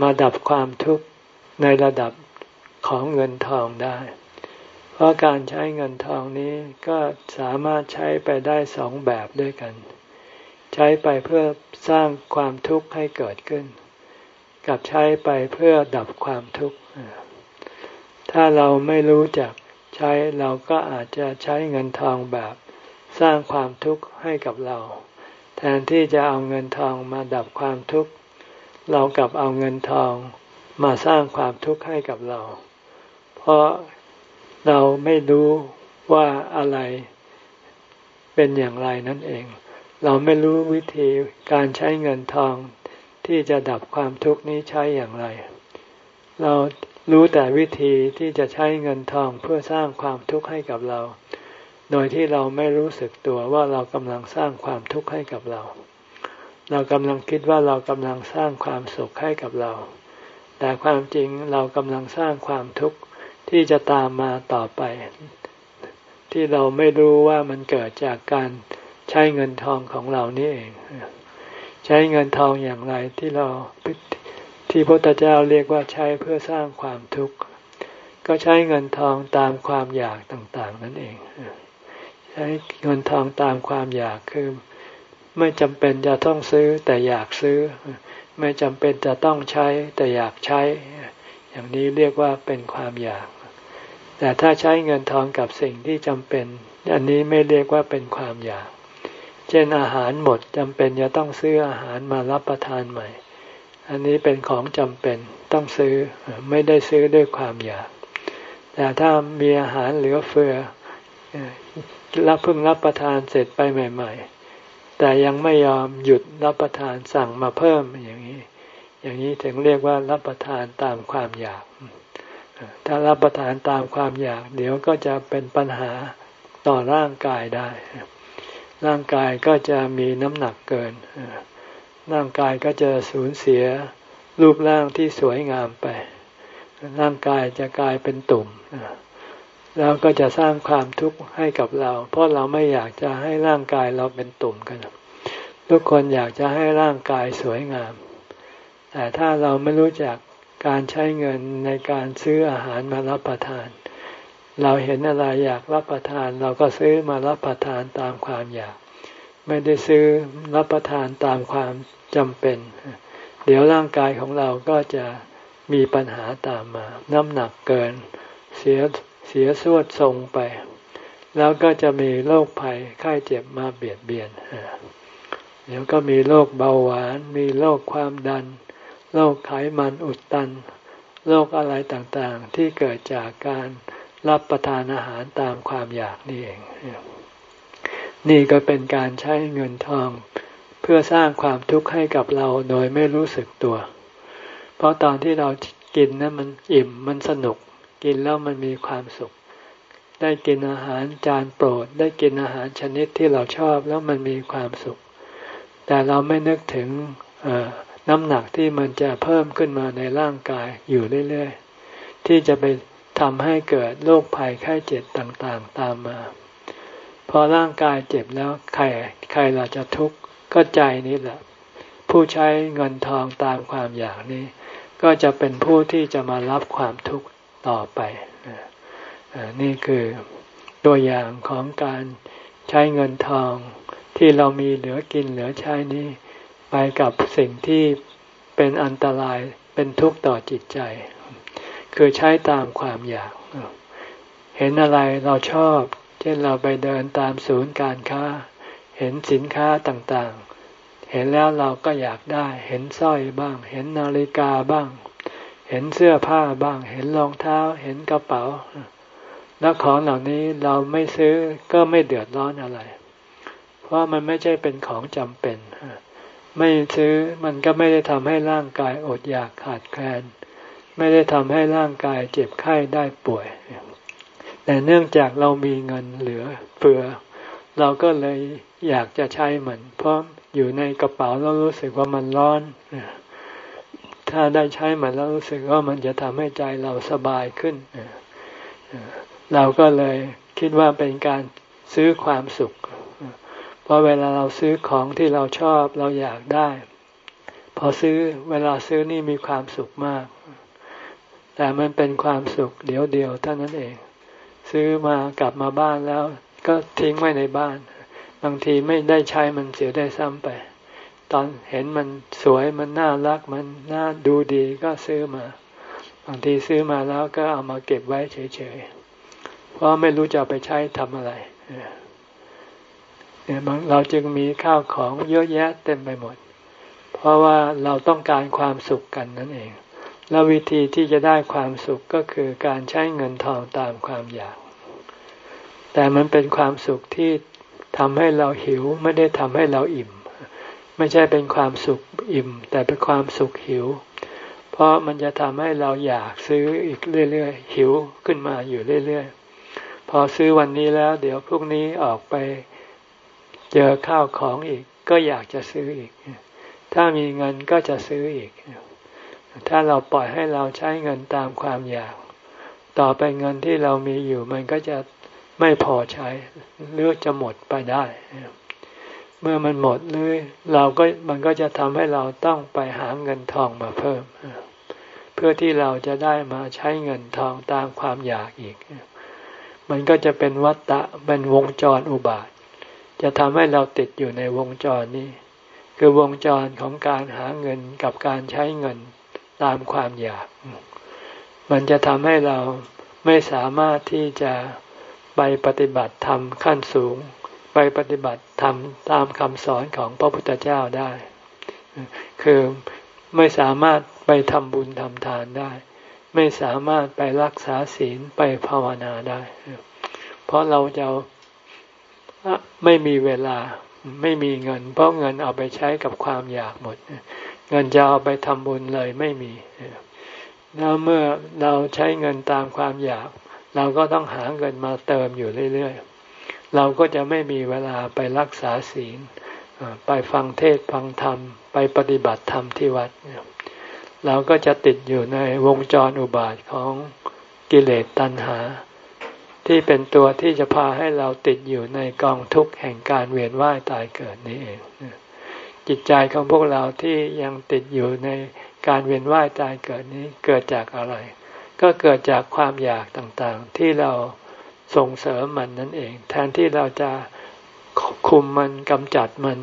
มาดับความทุกข์ในระดับของเงินทองได้ เพราะการใช้เงินทองนี้ก็สามารถใช้ไปได้สองแบบด้วยกัน ใช้ไปเพื่อสร้างความทุกข์ให้เกิดขึ้น กับใช้ไปเพื่อดับความทุกข์ถ้าเราไม่รู้จักใช้เราก็อาจจะใช้เงินทองแบบสร้างความทุกข์ให้กับเรา แทนที่จะเอาเงินทองมาดับความทุกข์ เรากลับเอาเงินทองมาสร้างความทุกข์ให้กับเรา เพราะเราไม่รู้ว่าอะไรเป็นอย่างไรนั่นเอง เราไม่รู้วิธีการใช้เงินทอง ที่จะดับความทุกข์นี้ใช้อย่างไร เรารู้แต่วิธีที่จะใช้เงินทองเพื่อสร้างความทุกข์ให้กับเรา โดยที่เราไม่รู้สึกตัวว่าเรากำลังสร้างความทุกข์ให้กับเรา เรากำลังคิดว่าเรากำลังสร้างความสุขให้กับเรา แต่ความจริงเรากำลังสร้างความทุกข์ที่จะตามมาต่อไป ที่เราไม่รู้ว่ามันเกิดจากการใช้เงินทองของเรานี่เอง ใช้เงินทองอย่างไรที่เราที่พระพุทธเจ้าเรียกว่าใช้เพื่อสร้างความทุกข์ ก็ใช้เงินทองตามความอยากต่างๆ นั่นเอง ใช้เงินทองตามความอยากคือไม่จำเป็นจะต้องซื้อแต่อยากซื้อ ไม่จำเป็นจะต้องใช้แต่อยากใช้ อย่างนี้เรียกว่าเป็นความอยาก แต่ถ้าใช้เงินทองกับสิ่งที่จำเป็น อันนี้ไม่เรียกว่าเป็นความอยาก เช่นอาหารหมดจำเป็นจะต้องซื้ออาหารมารับประทานใหม่ อันนี้เป็นของจำเป็นต้องซื้อไม่ได้ซื้อด้วยความอยาก แต่ถ้ามีอาหารเหลือเฟือรับเพิ่งรับประทานเสร็จไปใหม่ ๆ แต่ยังไม่ยอมหยุดรับประทานสั่งมาเพิ่มอย่างนี้ อย่างนี้ถึงเรียกว่ารับประทานตามความอยาก ถ้ารับประทานตามความอยาก เดี๋ยวก็จะเป็นปัญหาต่อร่างกายได้ ร่างกายก็จะมีน้ำหนักเกิน ร่างกายก็จะสูญเสียรูปร่างที่สวยงามไป ร่างกายจะกลายเป็นตุ่มแล้วก็จะสร้างความทุกข์ให้กับเรา เพราะเราไม่อยากจะให้ร่างกายเราเป็นตุ่มกัน ทุกคนอยากจะให้ร่างกายสวยงาม แต่ถ้าเราไม่รู้จักการใช้เงินในการซื้ออาหารมารับประทาน เราเห็นอะไรอยากรับประทาน เราก็ซื้อมารับประทานตามความอยาก ไม่ได้ซื้อรับประทานตามความจำเป็น เดี๋ยวร่างกายของเราก็จะมีปัญหาตามมา น้ำหนักเกิน เสียเสียสวดทรงไป แล้วก็จะมีโรคภัยไข้เจ็บมาเบียดเบียน เดี๋ยวก็มีโรคเบาหวาน มีโรคความดัน โรคไขมันอุดตัน โรคอะไรต่างๆ ที่เกิดจากการ รับประทานอาหารตามความอยากนี่เอง นี่ก็เป็นการใช้เงินทอง เพื่อสร้างความทุกข์ให้กับเราโดยไม่รู้สึกตัว เพราะตอนที่เรากินนะั้นมันอิ่มมันสนุก กินแล้วมันมีความสุข ได้กินอาหารจานโปรด ได้กินอาหารชนิดที่เราชอบแล้วมันมีความสุข แต่เราไม่นึกถึงน้ำหนักที่มันจะเพิ่มขึ้นมาในร่างกายอยู่เรื่อย ๆ ที่จะไป ทำให้เกิดโรคภัยไข้เจ็บต่างๆ ตามมา พอร่างกายเจ็บแล้วใครใครเราจะทุกข์ก็ใจนี้แหละ ผู้ใช้เงินทองตามความอยากนี้ ก็จะเป็นผู้ที่จะมารับความทุกข์ต่อไป นี่คือตัวอย่างของการใช้เงินทองที่เรามีเหลือกินเหลือใช้นี้ไปกับสิ่งที่เป็นอันตรายเป็นทุกข์ต่อจิตใจ คือใช้ตามความอยาก เห็นอะไรเราชอบ เช่นเราไปเดินตามศูนย์การค้า เห็นสินค้าต่างๆ เห็นแล้วเราก็อยากได้ เห็นสร้อยบ้าง เห็นนาฬิกาบ้าง เห็นเสื้อผ้าบ้าง เห็นรองเท้า เห็นกระเป๋า แล้วของเหล่านี้เราไม่ซื้อก็ไม่เดือดร้อนอะไร เพราะมันไม่ใช่เป็นของจำเป็น ไม่ซื้อมันก็ไม่ได้ทำให้ร่างกายอดอยากขาดแคลน ไม่ได้ทำให้ร่างกายเจ็บไข้ได้ป่วย แต่เนื่องจากเรามีเงินเหลือเฟือ เราก็เลยอยากจะใช้มันเพราะอยู่ในกระเป๋าเรารู้สึกว่ามันร้อน ถ้าได้ใช้มันแล้วรู้สึกว่ามันจะทำให้ใจเราสบายขึ้น เราก็เลยคิดว่าเป็นการซื้อความสุข เพราะเวลาเราซื้อของที่เราชอบเราอยากได้ พอซื้อเวลาซื้อนี่มีความสุขมาก แต่มันเป็นความสุขเดียวเดียวเท่านั้นเอง ซื้อมากลับมาบ้านแล้ว ก็ทิ้งไว้ในบ้าน บางทีไม่ได้ใช้มันเสียได้ซ้ำไป ตอนเห็นมันสวยมันน่ารักมันน่าดูดีก็ซื้อมา บางทีซื้อมาแล้วก็เอามาเก็บไว้เฉยๆ เพราะไม่รู้จะไปใช้ทำอะไรเนี่ยเราจึงมีข้าวของเยอะแยะเต็มไปหมด เพราะว่าเราต้องการความสุขกันนั่นเอง แล้ววิธีที่จะได้ความสุขก็คือการใช้เงินทองตามความอยาก แต่มันเป็นความสุขที่ทำให้เราหิวไม่ได้ทำให้เราอิ่ม ไม่ใช่เป็นความสุขอิ่ม แต่เป็นความสุขหิว เพราะมันจะทำให้เราอยากซื้ออีกเรื่อยๆ หิวขึ้นมาอยู่เรื่อยๆ พอซื้อวันนี้แล้ว เดี๋ยวพรุ่งนี้ออกไปเจอข้าวของอีก ก็อยากจะซื้ออีก ถ้ามีเงินก็จะซื้ออีก ถ้าเราปล่อยให้เราใช้เงินตามความอยาก ต่อไปเงินที่เรามีอยู่ มันก็จะไม่พอใช้หรือจะหมดไปได้ เมื่อมันหมดหรือเราก็มันก็จะทำให้เราต้องไปหาเงินทองมาเพิ่ม เพื่อที่เราจะได้มาใช้เงินทองตามความอยากอีก มันก็จะเป็นวัฏฏะเป็นวงจรอุบาท จะทำให้เราติดอยู่ในวงจรนี้ คือวงจรของการหาเงินกับการใช้เงิน ตามความอยาก มันจะทำให้เราไม่สามารถที่จะไปปฏิบัติธรรมขั้นสูง ไปปฏิบัติธรรมตามคำสอนของพระพุทธเจ้าได้ คือไม่สามารถไปทำบุญทำทานได้ ไม่สามารถไปรักษาศีลไปภาวนาได้ เพราะเราจะไม่มีเวลาไม่มีเงิน เพราะเงินเอาไปใช้กับความอยากหมด เงินจะเอาไปทำบุญเลยไม่มี แล้วเมื่อเราใช้เงินตามความอยาก เราก็ต้องหาเงินมาเติมอยู่เรื่อยๆ เราก็จะไม่มีเวลาไปรักษาศีล ไปฟังเทศฟังธรรม ไปปฏิบัติธรรมที่วัด เราก็จะติดอยู่ในวงจรอุบาทของกิเลสตัณหา ที่เป็นตัวที่จะพาให้เราติดอยู่ในกองทุกข์แห่งการเวียนว่ายตายเกิดนี้เอง จิตใจของพวกเราที่ยังติดอยู่ในการเวียนว่ายตายเกิดนี้เกิดจากอะไร ก็เกิดจากความอยากต่างๆ ที่เราส่งเสริมมันนั่นเอง แทนที่เราจะคุมมันกำจัดมัน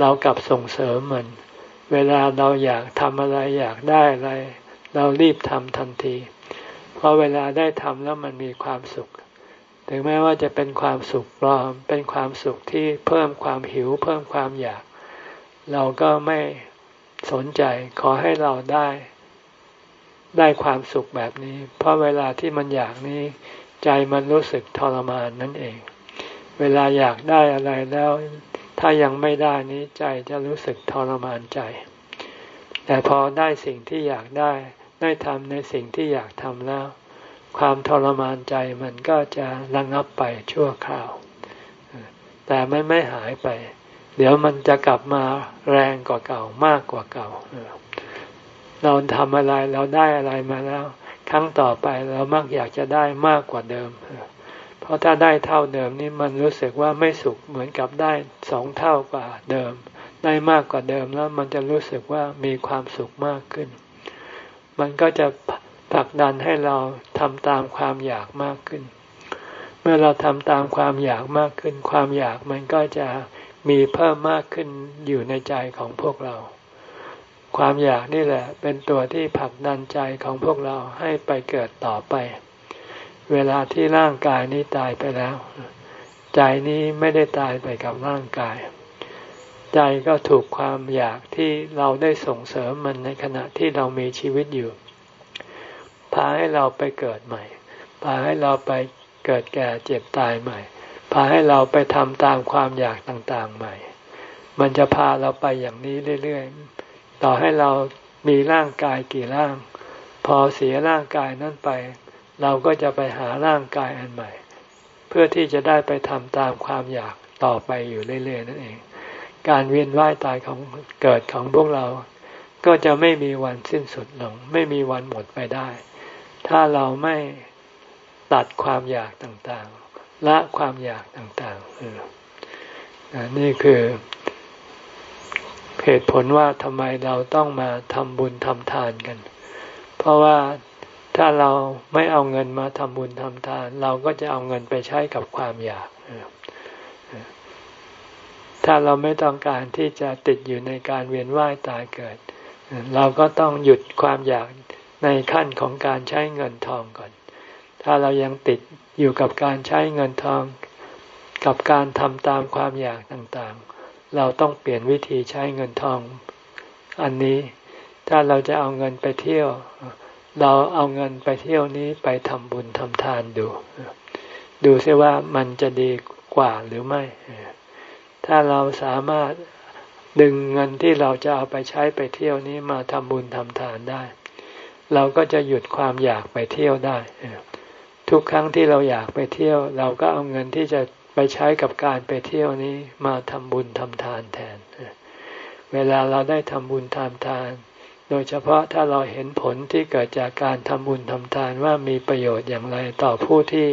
เรากลับส่งเสริมมัน เวลาเราอยากทำอะไรอยากได้อะไร เรารีบทำทันที เพราะเวลาได้ทำแล้วมันมีความสุข ถึงแม้ว่าจะเป็นความสุขปลอม เป็นความสุขที่เพิ่มความหิว เพิ่มความอยาก เราก็ไม่สนใจขอให้เราได้ได้ความสุขแบบนี้ เพราะเวลาที่มันอยากนี้ ใจมันรู้สึกทรมานนั่นเอง เวลาอยากได้อะไรแล้ว ถ้ายังไม่ได้นี้ใจจะรู้สึกทรมานใจ แต่พอได้สิ่งที่อยากได้ ได้ทำในสิ่งที่อยากทำแล้ว ความทรมานใจมันก็จะระงับไปชั่วคราว แต่ไม่ไม่หายไป เดี๋ยวมันจะกลับมาแรงกว่าเก่ามากกว่าเก่า เราทำอะไรเราได้อะไรมาแล้ว ครั้งต่อไปเรามักอยากจะได้มากกว่าเดิม เพราะถ้าได้เท่าเดิมนี่มันรู้สึกว่าไม่สุขเหมือนกับได้สองเท่ากว่าเดิม ได้มากกว่าเดิมแล้วมันจะรู้สึกว่ามีความสุขมากขึ้น มันก็จะผลักดันให้เราทำตามความอยากมากขึ้น เมื่อเราทำตามความอยากมากขึ้น ความอยากมันก็จะ มีเพิ่มมากขึ้นอยู่ในใจของพวกเรา ความอยากนี่แหละ เป็นตัวที่ผลักดันใจของพวกเราให้ไปเกิดต่อไป เวลาที่ร่างกายนี้ตายไปแล้ว ใจนี้ไม่ได้ตายไปกับร่างกาย ใจก็ถูกความอยากที่เราได้ส่งเสริมมันในขณะที่เรามีชีวิตอยู่พาให้เราไปเกิดใหม่พาให้เราไปเกิดแก่เจ็บตายใหม่ พาให้เราไปทำตามความอยากต่างๆใหม่ มันจะพาเราไปอย่างนี้เรื่อยๆ ต่อให้เรามีร่างกายกี่ร่าง พอเสียร่างกายนั้นไป เราก็จะไปหาร่างกายอันใหม่ เพื่อที่จะได้ไปทำตามความอยากต่อไปอยู่เรื่อยๆนั่นเอง การเวียนว่ายตายของเกิดของพวกเรา ก็จะไม่มีวันสิ้นสุดลง ไม่มีวันหมดไปได้ ถ้าเราไม่ตัดความอยากต่างๆ ละความอยากต่างๆนี่คือเหตุผลว่าทำไมเราต้องมาทำบุญทำทานกัน เพราะว่าถ้าเราไม่เอาเงินมาทำบุญทำทาน เราก็จะเอาเงินไปใช้กับความอยาก ถ้าเราไม่ต้องการที่จะติดอยู่ในการเวียนว่ายตายเกิด เราก็ต้องหยุดความอยากในขั้นของการใช้เงินทองก่อน ถ้าเรายังติด อยู่กับการใช้เงินทอง กับการทำตามความอยากต่างๆ เราต้องเปลี่ยนวิธีใช้เงินทอง อันนี้ถ้าเราจะเอาเงินไปเที่ยว เราเอาเงินไปเที่ยวนี้ไปทำบุญทำทานดู ดูซิว่ามันจะดีกว่าหรือไม่ ถ้าเราสามารถดึงเงินที่เราจะเอาไปใช้ไปเที่ยวนี้มาทำบุญทำทานได้ เราก็จะหยุดความอยากไปเที่ยวได้ ทุกครั้งที่เราอยากไปเที่ยว เราก็เอาเงินที่จะไปใช้กับการไปเที่ยวนี้มาทำบุญทำทานแทน เวลาเราได้ทำบุญทำทาน โดยเฉพาะถ้าเราเห็นผลที่เกิดจากการทำบุญทำทานว่ามีประโยชน์อย่างไรต่อผู้ที่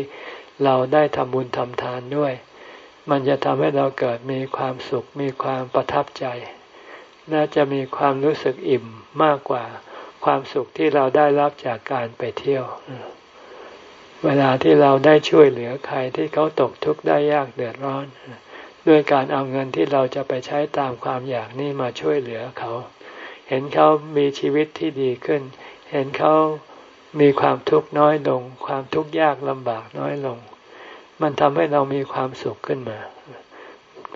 เราได้ทำบุญทำทานด้วย มันจะทำให้เราเกิดมีความสุข มีความประทับใจ น่าจะมีความรู้สึกอิ่มมากกว่าความสุขที่เราได้รับจากการไปเที่ยว เวลาที่เราได้ช่วยเหลือใครที่เขาตกทุกข์ได้ยากเดือดร้อน ด้วยการเอาเงินที่เราจะไปใช้ตามความอยากนี่มาช่วยเหลือเขา เห็นเขามีชีวิตที่ดีขึ้น เห็นเขามีความทุกข์น้อยลง ความทุกข์ยากลำบากน้อยลง มันทำให้เรามีความสุขขึ้นมา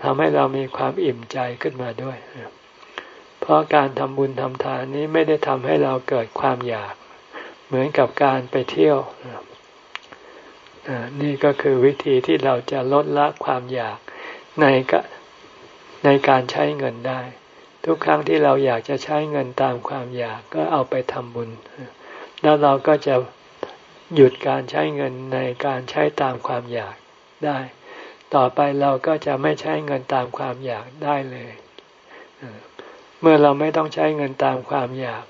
ทำให้เรามีความอิ่มใจขึ้นมาด้วย เพราะการทำบุญทำทานนี้ไม่ได้ทำให้เราเกิดความอยาก เหมือนกับการไปเที่ยว นี่ก็คือวิธีที่เราจะลดละความอยากในในการใช้เงินได้ ทุกครั้งที่เราอยากจะใช้เงินตามความอยากก็เอาไปทำบุญ แล้วเราก็จะหยุดการใช้เงินในการใช้ตามความอยากได้ ต่อไปเราก็จะไม่ใช้เงินตามความอยากได้เลย เมื่อเราไม่ต้องใช้เงินตามความอยาก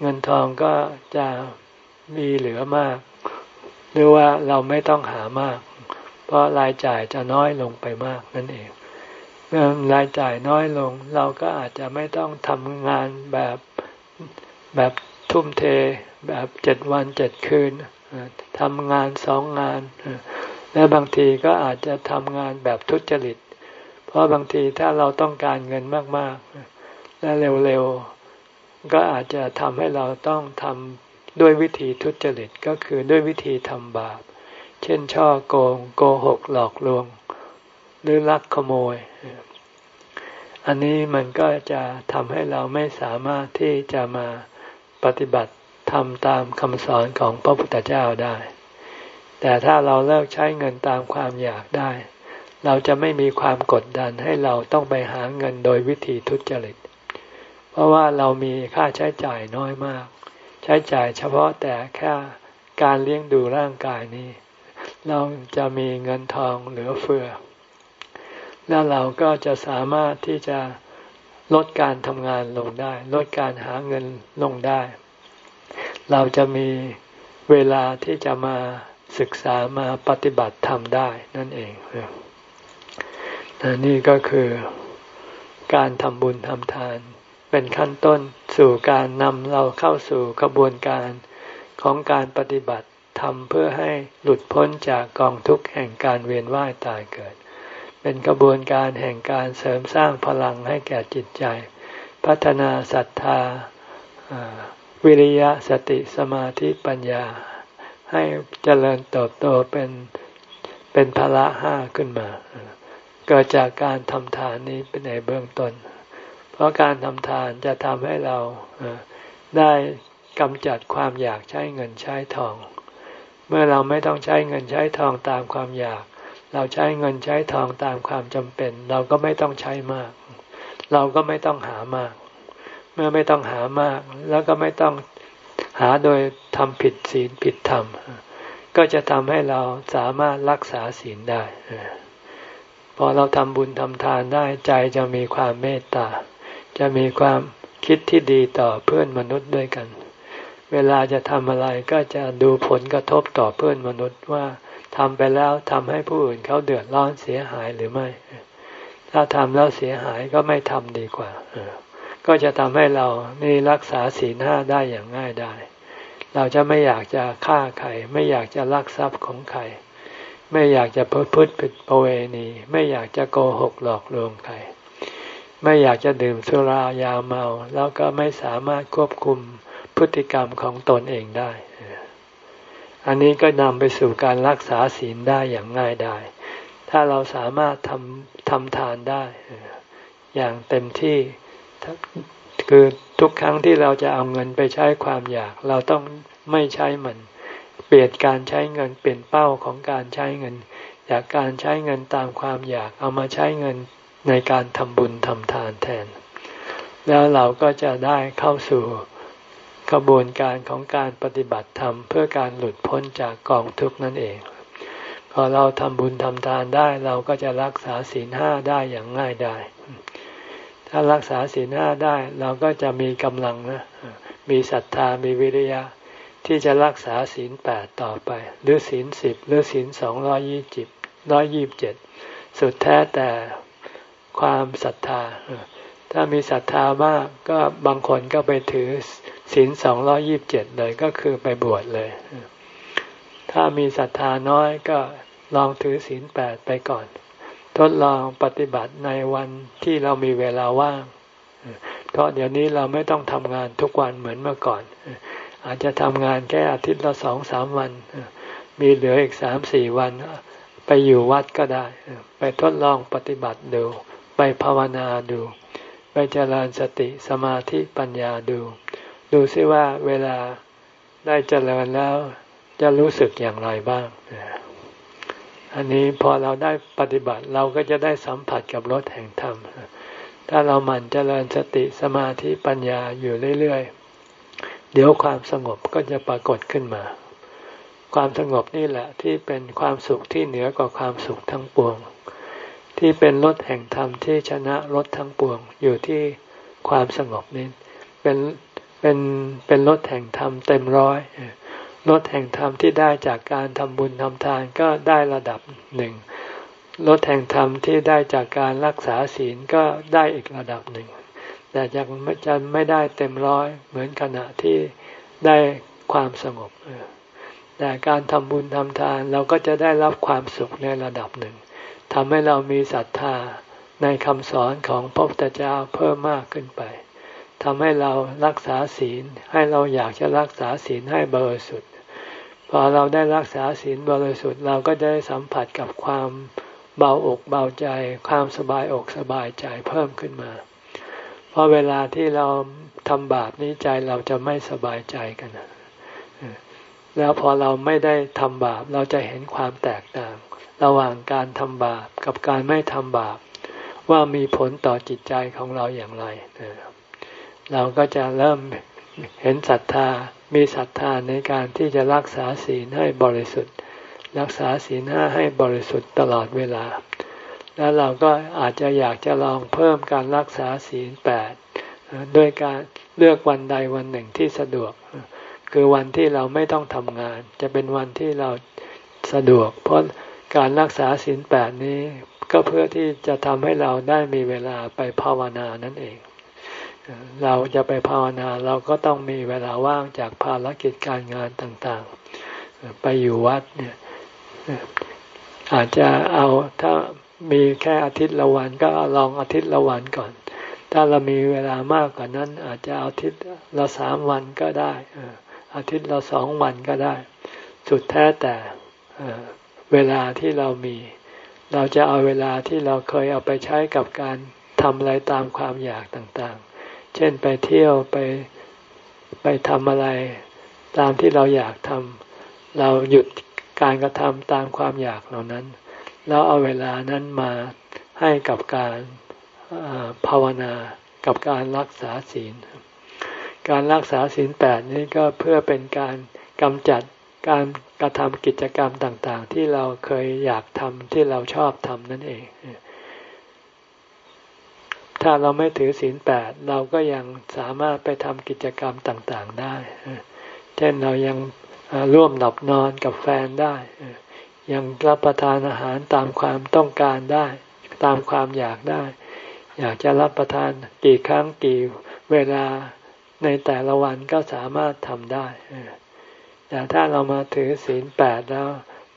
เงินทองก็จะมีเหลือมาก หรือว่าเราไม่ต้องหามาก เพราะรายจ่ายจะน้อยลงไปมากนั่นเอง เมื่อรายจ่ายน้อยลง เราก็อาจจะไม่ต้องทำงานแบบแบบทุ่มเท แบบเจ็ดวันเจ็ดคืนทำงานสองงาน และบางทีก็อาจจะทำงานแบบทุจริต เพราะบางทีถ้าเราต้องการเงินมากๆ และเร็วๆ ก็อาจจะทำให้เราต้องทำ ด้วยวิธีทุจริตก็คือด้วยวิธีทำบาป เช่นช่อโกง โกหกหลอกลวง หรือลักขโมย อันนี้มันก็จะทำให้เราไม่สามารถที่จะมาปฏิบัติทำตามคำสอนของพระพุทธเจ้าได้ แต่ถ้าเราเลิกใช้เงินตามความอยากได้ เราจะไม่มีความกดดันให้เราต้องไปหาเงินโดยวิธีทุจริต เพราะว่าเรามีค่าใช้จ่ายน้อยมาก ใช้จ่ายเฉพาะแต่แค่การเลี้ยงดูร่างกายนี้ เราจะมีเงินทองเหลือเฟือ แล้วเราก็จะสามารถที่จะลดการทำงานลงได้ ลดการหาเงินลงได้ เราจะมีเวลาที่จะมาศึกษามาปฏิบัติธรรมได้นั่นเองนี่ก็คือการทำบุญทำทาน เป็นขั้นต้นสู่การนำเราเข้าสู่กระบวนการของการปฏิบัติทำเพื่อให้หลุดพ้นจากกองทุกข์แห่งการเวียนว่ายตายเกิด เป็นกระบวนการแห่งการเสริมสร้างพลังให้แก่จิตใจ พัฒนาศรัทธาวิริยะสติสมาธิปัญญา ให้เจริญเติบโตเป็นเป็นพละห้าขึ้นมา เกิดจากการทำทานนี้เป็นในเบื้องต้น ราะการทำทานจะทำให้เราได้กำจัดความอยากใช้เงินใช้ทอง เมื่อเราไม่ต้องใช้เงินใช้ทองตามความอยาก เราใช้เงินใช้ทองตามความจำเป็น เราก็ไม่ต้องใช้มาก เราก็ไม่ต้องหามาก เมื่อไม่ต้องหามาก แล้วก็ไม่ต้องหาโดยทำผิดศีลผิดธรรม ก็จะทำให้เราสามารถรักษาศีลได้พอเราทำบุญทำทานได้ใจจะมีความเมตตา จะมีความคิดที่ดีต่อเพื่อนมนุษย์ด้วยกัน เวลาจะทำอะไรก็จะดูผลกระทบต่อเพื่อนมนุษย์ว่าทำไปแล้วทำให้ผู้อื่นเขาเดือดร้อนเสียหายหรือไม่ ถ้าทำแล้วเสียหายก็ไม่ทำดีกว่า ก็จะทำให้เรานี่รักษาศีลห้าได้อย่างง่ายได้ เราจะไม่อยากจะฆ่าใครไม่อยากจะลักทรัพย์ของใครไม่อยากจะพพฤติผิดประเวณี ไม่อยากจะโกหกหลอกลวงใคร ไม่อยากจะดื่มสุรายาเมา แล้วก็ไม่สามารถควบคุมพฤติกรรมของตนเองได้ อันนี้ก็นำไปสู่การรักษาศีลได้อย่างง่ายได้ถ้าเราสามารถทำทำทานได้ อย่างเต็มที่คือทุกครั้งที่เราจะเอาเงินไปใช้ความอยาก เราต้องไม่ใช้มัน เปลี่ยนการใช้เงินเปลี่ยนเป้าของการใช้เงิน จากการใช้เงินตามความอยากเอามาใช้เงิน ในการทำบุญทำทานแทน แล้วเราก็จะได้เข้าสู่กระบวนการของการปฏิบัติธรรมเพื่อการหลุดพ้นจากกองทุกข์นั่นเอง พอเราทำบุญทำทานได้เราก็จะรักษาศีลห้าได้อย่างง่ายได้ ถ้ารักษาศีลห้าได้เราก็จะมีกำลังนะ มีศรัทธามีวิริยะ ที่จะรักษาศีลแปดต่อไป หรือศีลสิบหรือศีลสองร้อยยี่สิบร้อยยี่บเจ็ดสุดแท้แต่ ความศรัทธา ถ้ามีศรัทธามากก็บางคนก็ไปถือศีลสองร้อยี่บเจ็ดเลยก็คือไปบวชเลย ถ้ามีศรัทธาน้อยก็ลองถือศีลแปดไปก่อน ทดลองปฏิบัติในวันที่เรามีเวลาว่าง เพราะเดี๋ยวนี้เราไม่ต้องทำงานทุกวันเหมือนเมื่อก่อน อาจจะทำงานแค่อาทิตย์ละสองสามวัน มีเหลืออีกสามสี่วัน ไปอยู่วัดก็ได้ ไปทดลองปฏิบัติดู ไปภาวนาดู ไปเจริญสติสมาธิปัญญาดู ดูซิว่าเวลาได้เจริญแล้วจะรู้สึกอย่างไรบ้าง อันนี้พอเราได้ปฏิบัติเราก็จะได้สัมผัสกับรสแห่งธรรม ถ้าเราหมั่นเจริญสติสมาธิปัญญาอยู่เรื่อยๆ เดี๋ยวความสงบก็จะปรากฏขึ้นมา ความสงบนี่แหละที่เป็นความสุขที่เหนือกว่าความสุขทั้งปวง ที่เป็นรสแห่งธรรมที่ชนะรสทั้งปวงอยู่ที่ความสงบนี้เป็นเป็นเป็นรสแห่งธรรมเต็มร้อยลดแห่งธรรมที่ได้จากการทำบุญทำทานก็ได้ระดับหนึ่งลดแห่งธรรมที่ได้จากการรักษาศีลก็ได้อีกระดับหนึ่ง แต่ยังจะไม่ได้เต็มร้อยเหมือนขณะที่ได้ความสงบแต่การทำบุญทำทานเราก็จะได้รับความสุขในระดับหนึ่ง ทำให้เรามีศรัทธาในคำสอนของพระพุทธเจ้าเพิ่มมากขึ้นไปทำให้เรารักษาศีล ให้เราอยากจะรักษาศีลให้บริสุทธิ์ พอเราได้รักษาศีลบริสุทธิ์เราก็ได้สัมผัสกับความเบาอกเบาใจ ความสบายอกสบายใจเพิ่มขึ้นมา เพราะเวลาที่เราทำบาปนี้ใจเราจะไม่สบายใจกัน แล้วพอเราไม่ได้ทำบาปเราจะเห็นความแตกต่าง ระหว่างการทำบาปกับการไม่ทำบาป ว่ามีผลต่อจิตใจของเราอย่างไร เราก็จะเริ่มเห็นศรัทธา มีศรัทธาในการที่จะรักษาศีลให้บริสุทธิ์ รักษาศีลห้าให้บริสุทธิ์ตลอดเวลา แล้วเราก็อาจจะอยากจะลองเพิ่มการรักษาศีลแปดด้วยการเลือกวันใดวันหนึ่งที่สะดวก คือวันที่เราไม่ต้องทำงาน จะเป็นวันที่เราสะดวก เพราะการรักษาศีลแปดนี้ ก็เพื่อที่จะทำให้เราได้มีเวลาไปภาวนานั่นเอง เราจะไปภาวนาเราก็ต้องมีเวลาว่างจากภารกิจการงานต่างๆ ไปอยู่วัดเนี่ยอาจจะเอาถ้ามีแค่อาทิตย์ละวันก็ลองอาทิตย์ละวันก่อน ถ้าเรามีเวลามากกว่านั้น อาจจะอาทิตย์ละสามวันก็ได้ อาทิตย์ละสองวันก็ได้ สุดแท้แต่เวลาที่เรามี เราจะเอาเวลาที่เราเคยเอาไปใช้กับการทำอะไรตามความอยากต่างๆ เช่นไปเที่ยวไปไปทำอะไรตามที่เราอยากทำเราหยุดการกระทำตามความอยากเหล่านั้น แล้วเอาเวลานั้นมาให้กับการภาวนากับการรักษาศีล การรักษาศีลแปดนี้ก็เพื่อเป็นการกำจัดการกระทำกิจกรรมต่างๆ ที่เราเคยอยากทำที่เราชอบทำนั่นเอง ถ้าเราไม่ถือศีลแปดเราก็ยังสามารถไปทำกิจกรรมต่างๆได้ เช่นเรายังร่วมหลับนอนกับแฟนได้ ยังรับประทานอาหารตามความต้องการได้ ตามความอยากได้ อยากจะรับประทานกี่ครั้งกี่เวลา ในแต่ละวันก็สามารถทำได้แต่ถ้าเรามาถือศีลแปดแล้ว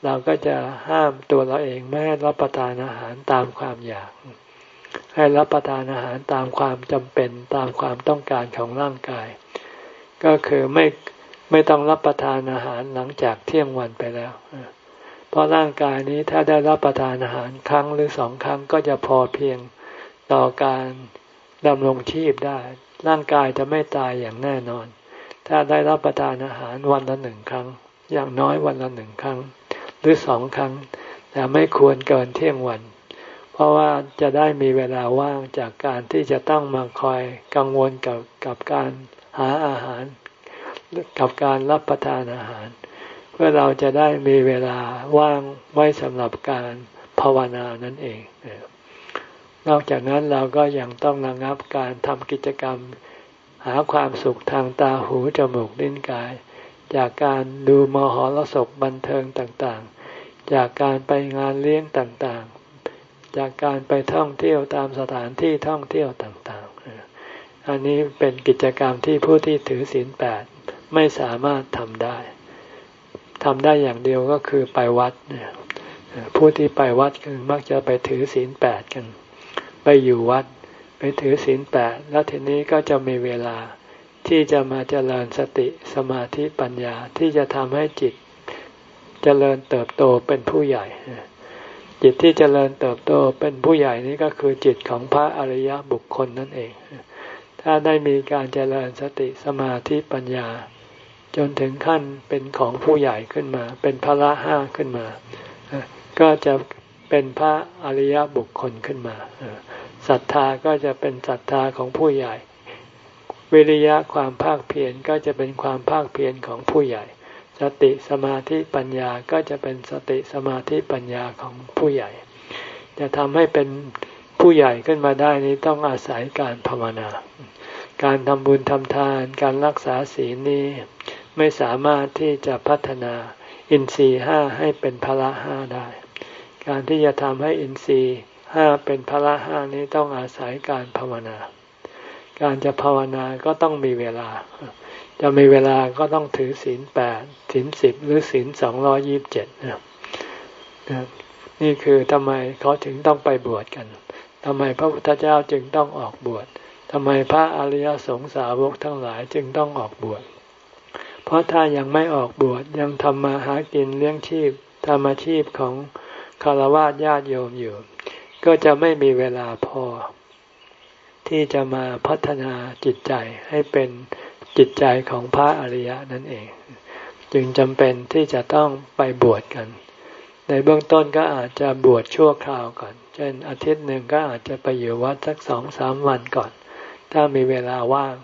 เราก็จะห้ามตัวเราเองไม่ให้รับประทานอาหารตามความอยาก ให้รับประทานอาหารตามความจำเป็นตามความต้องการของร่างกาย ก็คือไม่ไม่ต้องรับประทานอาหารหลังจากเที่ยงวันไปแล้วเพราะร่างกายนี้ถ้าได้รับประทานอาหารครั้งหรือสองครั้งก็จะพอเพียงต่อการดำรงชีพได้ ร่างกายจะไม่ตายอย่างแน่นอน ถ้าได้รับประทานอาหารวันละหนึ่งครั้ง อย่างน้อยวันละหนึ่งครั้ง หรือสองครั้ง แต่ไม่ควรเกินเที่ยงวัน เพราะว่าจะได้มีเวลาว่างจากการที่จะต้องมาคอยกังวลกับกับการหาอาหาร กับการรับประทานอาหาร เพื่อเราจะได้มีเวลาว่างไว้สำหรับการภาวนานั่นเอง นอกจากนั้นเราก็ยังต้องระงับการทำกิจกรรม หาความสุขทางตาหูจมูกลิ้นกาย จากการดูมหรสพบันเทิงต่างๆ จากการไปงานเลี้ยงต่างๆ จากการไปท่องเที่ยวตามสถานที่ท่องเที่ยวต่างๆ อันนี้เป็นกิจกรรมที่ผู้ที่ถือศีลแปดไม่สามารถทำได้ทำได้อย่างเดียวก็คือไปวัด ผู้ที่ไปวัดคือมักจะไปถือศีลแปดกัน ไปอยู่วัด ไปถือศีลแปดแล้วทีนี้ก็จะมีเวลาที่จะมาเจริญสติสมาธิปัญญาที่จะทำให้จิตจเจริญเติบโตเป็นผู้ใหญ่ จิตที่จเจริญเติบโตเป็นผู้ใหญ่นี้ก็คือจิตของพระอริยบุคคลนั่นเอง ถ้าได้มีการเจริญสติสมาธิปัญญา จนถึงขั้นเป็นของผู้ใหญ่ขึ้นมา เป็นพระห้าขึ้นมา ก็จะ เป็นพระอริยบุคคลขึ้นมาศรัทธาก็จะเป็นศรัทธาของผู้ใหญ่ วิริยะความภาคเพียรก็จะเป็นความภาคเพียรของผู้ใหญ่ สติสมาธิปัญญาก็จะเป็นสติสมาธิปัญญาของผู้ใหญ่ จะทำให้เป็นผู้ใหญ่ขึ้นมาได้นี้ต้องอาศัยการภาวนา การทำบุญทำทาน การรักษาศีลนี้ไม่สามารถที่จะพัฒนาอินทรีห้าให้เป็นพละห้าได้ การที่จะทำให้อินทรีห้าเป็นพละห้านี้ต้องอาศัยการภาวนา การจะภาวนาก็ต้องมีเวลา จะมีเวลาก็ต้องถือศีลแปดศีลสิบหรือศีลสองร้อยิบเจ็ดนะนี่คือทำไมเขาถึงต้องไปบวชกันทำไมพระพุทธเจ้าจึงต้องออกบวชทำไมพระอริยสงสาวกทั้งหลายจึงต้องออกบวช เพราะถ้ายังไม่ออกบวชยังทำมาหากินเลี้ยงชีพทำอาชีพของ คารวะญาติโยมอยู่ ก็จะไม่มีเวลาพอ ที่จะมาพัฒนาจิตใจให้เป็นจิตใจของพระอริยะนั่นเอง จึงจำเป็นที่จะต้องไปบวชกัน ในเบื้องต้นก็อาจจะบวชชั่วคราวก่อน เช่นอาทิตย์หนึ่งก็อาจจะไปอยู่วัดสักสองสามวันก่อน ถ้ามีเวลาว่าง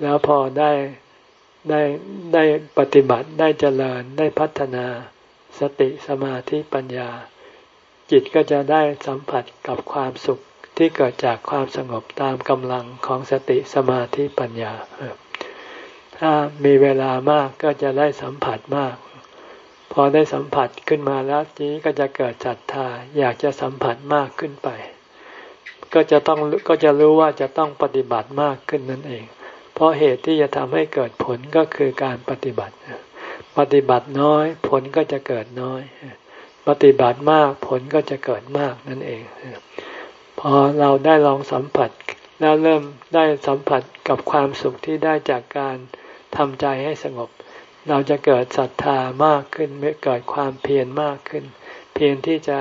แล้วพอได้ได้ได้ปฏิบัติได้เจริญได้พัฒนา สติสมาธิปัญญา จิตก็จะได้สัมผัสกับความสุขที่เกิดจากความสงบตามกำลังของสติสมาธิปัญญา ถ้ามีเวลามากก็จะได้สัมผัสมาก พอได้สัมผัสขึ้นมาแล้วทีนี้ก็จะเกิดศรัทาอยากจะสัมผัสมากขึ้นไป ก็จะต้องก็จะรู้ว่าจะต้องปฏิบัติมากขึ้นนั่นเอง เพราะเหตุที่จะทำให้เกิดผลก็คือการปฏิบัติ ปฏิบัติน้อย ผลก็จะเกิดน้อย ปฏิบัติมากผลก็จะเกิดมากนั่นเอง พอเราได้ลองสัมผัสแล้วเริ่มได้สัมผัสกับความสุขที่ได้จากการทำใจให้สงบ เราจะเกิดศรัทธามากขึ้นเกิดความเพียรมากขึ้น เพียรที่จะ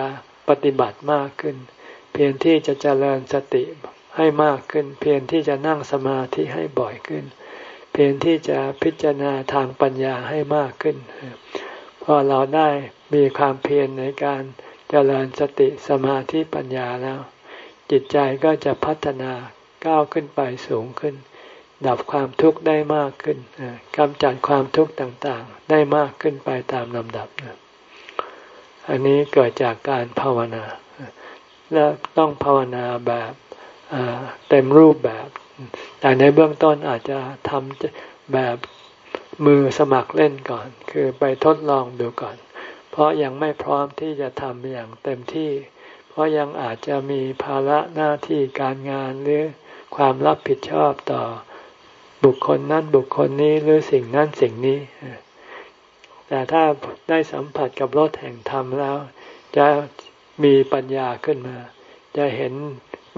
ปฏิบัติมากขึ้น เพียรที่จะเจริญสติให้มากขึ้น เพียรที่จะนั่งสมาธิให้บ่อยขึ้น เพียรที่จะพิจารณาทางปัญญาให้มากขึ้น พอเราได้มีความเพียรในการเจริญสติสมาธิปัญญาแล้ว จิตใจก็จะพัฒนาก้าวขึ้นไปสูงขึ้น ดับความทุกข์ได้มากขึ้นกำจัดความทุกข์ต่างๆ ได้มากขึ้นไปตามลำดับ อันนี้เกิดจากการภาวนา และต้องภาวนาแบบเต็มรูปแบบแต่ในเบื้องต้นอาจจะทำแบบมือสมัครเล่นก่อน คือไปทดลองดูก่อน เพราะยังไม่พร้อมที่จะทำอย่างเต็มที่ เพราะยังอาจจะมีภาระหน้าที่การงานหรือความรับผิดชอบต่อบุคคลนั้นบุคคลนี้หรือสิ่งนั้นสิ่งนี้ แต่ถ้าได้สัมผัสกับรถแห่งธรรมแล้ว จะมีปัญญาขึ้นมา จะเห็น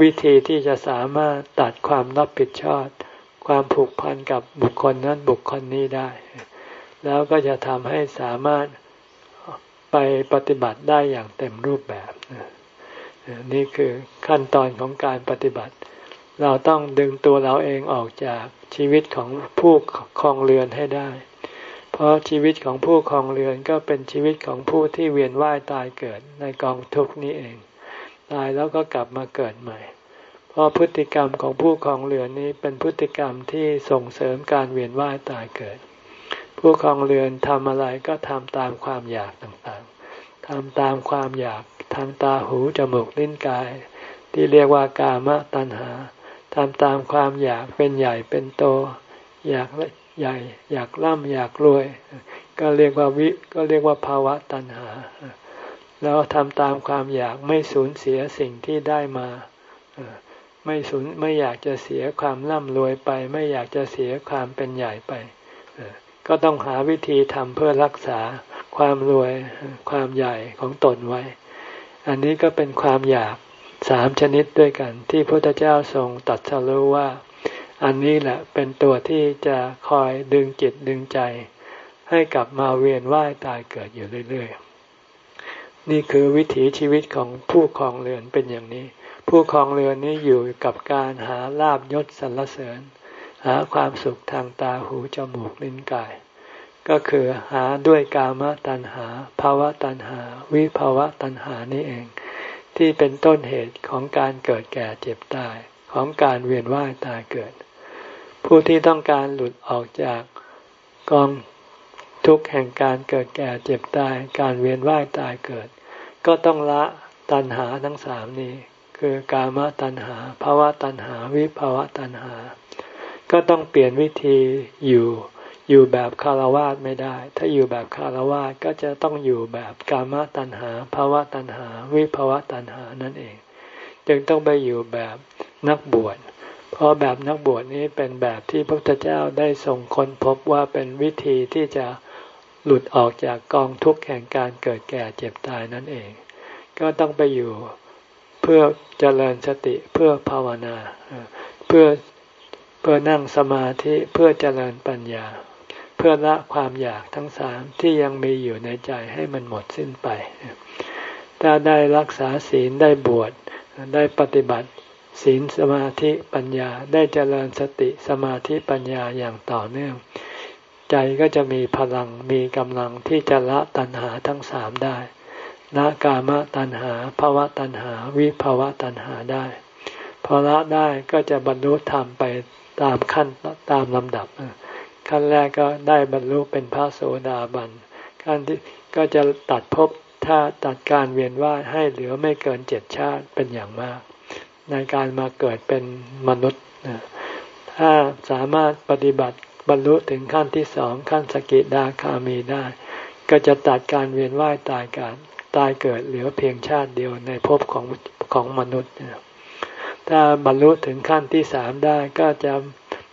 วิธีที่จะสามารถตัดความรับผิดชอบ ความผูกพันกับบุคคลนั้นบุคคลนี้ได้ แล้วก็จะทำให้สามารถไปปฏิบัติได้อย่างเต็มรูปแบบ นี่คือขั้นตอนของการปฏิบัติ เราต้องดึงตัวเราเองออกจากชีวิตของผู้คลองเรือนให้ได้ เพราะชีวิตของผู้คลองเรือนก็เป็นชีวิตของผู้ที่เวียนว่ายตายเกิดในกองทุกนี้เอง ตายแล้วก็กลับมาเกิดใหม่ เพราะพฤติกรรมของผู้คลองเรือนนี้เป็นพฤติกรรมที่ส่งเสริมการเวียนว่ายตายเกิด ผู้คลองเรือนทำอะไรก็ทำตามความอยากต่างๆทำตามความอยากทางตาหูจมูกลิ้นกาย ที่เรียกว่ากามตัณหาทำตามความอยากเป็นใหญ่เป็นโต อยากใหญ่อยากร่ำอยากรวย ก็เรียกว่าวิก็เรียกว่าภาวะตัณหา แล้วทำตามความอยากไม่สูญเสียสิ่งที่ได้มาไม่สูญไม่อยากจะเสียความร่ำรวยไป ไม่อยากจะเสียความเป็นใหญ่ไปก็ต้องหาวิธีทำเพื่อรักษาความรวยความใหญ่ของตนไว้ อันนี้ก็เป็นความอยากสามชนิดด้วยกัน ที่พระพุทธเจ้าทรงตัดสรู้ว่า อันนี้แหละเป็นตัวที่จะคอยดึงจิตดึงใจ ให้กลับมาเวียนว่ายตายเกิดอยู่เรื่อยๆ นี่คือวิถีชีวิตของผู้คลองเรือนเป็นอย่างนี้ ผู้คลองเรือนนี้อยู่กับการหาลาบยศสรรเสริญ หาความสุขทางตาหูจมูกลิ้นกาย ก็คือหาด้วยกามตัณหาภาวะตัณหา วิภาวะตัณหานี่เอง ที่เป็นต้นเหตุของการเกิดแก่เจ็บตายของการเวียนว่ายตายเกิด ผู้ที่ต้องการหลุดออกจากกอง ทุกแห่งการเกิดแก่เจ็บตายการเวียนว่ายตายเกิด ก็ต้องละตัณหาทั้งสามนี้ คือกามตัณหาภาวะตัณหาวิภาวะตัณหา ก็ต้องเปลี่ยนวิธีอยู่อยู่แบบคารวะไม่ได้ ถ้าอยู่แบบคารวะก็จะต้องอยู่แบบกามตัณหาภาวะตัณหา วิภาวะตัณหานั่นเอง จึงต้องไปอยู่แบบนักบวช เพราะแบบนักบวชนี้เป็นแบบที่พระพุทธเจ้าได้ทรงค้นพบว่าเป็นวิธีที่จะ หลุดออกจากกองทุกข์แห่งการเกิดแก่เจ็บตายนั่นเอง ก็ต้องไปอยู่เพื่อเจริญสติเพื่อภาวนา เพื่อเพื่อนั่งสมาธิเพื่อเจริญปัญญา เพื่อละความอยากทั้งสามที่ยังมีอยู่ในใจให้มันหมดสิ้นไป ถ้าได้รักษาศีลได้บวชได้ปฏิบัติศีลสมาธิปัญญาได้เจริญสติสมาธิปัญญาอย่างต่อเนื่อง ใจก็จะมีพลังมีกำลังที่จะละตัณหาทั้งสามได้ละกามตัณหาภาวะตัณหาวิภาวะตัณหาได้ พอละได้ก็จะบรรลุธรรมไปตามขั้นตามลำดับ ขั้นแรกก็ได้บรรลุเป็นพระโสดาบันขั้นที่ก็จะตัดภพถ้าตัดการเวียนว่ายให้เหลือไม่เกินเจ็ดชาติเป็นอย่างมาก ในการมาเกิดเป็นมนุษย์ถ้าสามารถปฏิบัติ บรรลุถึงขั้นที่สองขั้นสกิดาคามีได้ ก็จะตัดการเวียนว่ายตายการตายเกิดเหลือเพียงชาติเดียวในภพของของมนุษย์ ถ้าบรรลุถึงขั้นที่สามได้ก็จะ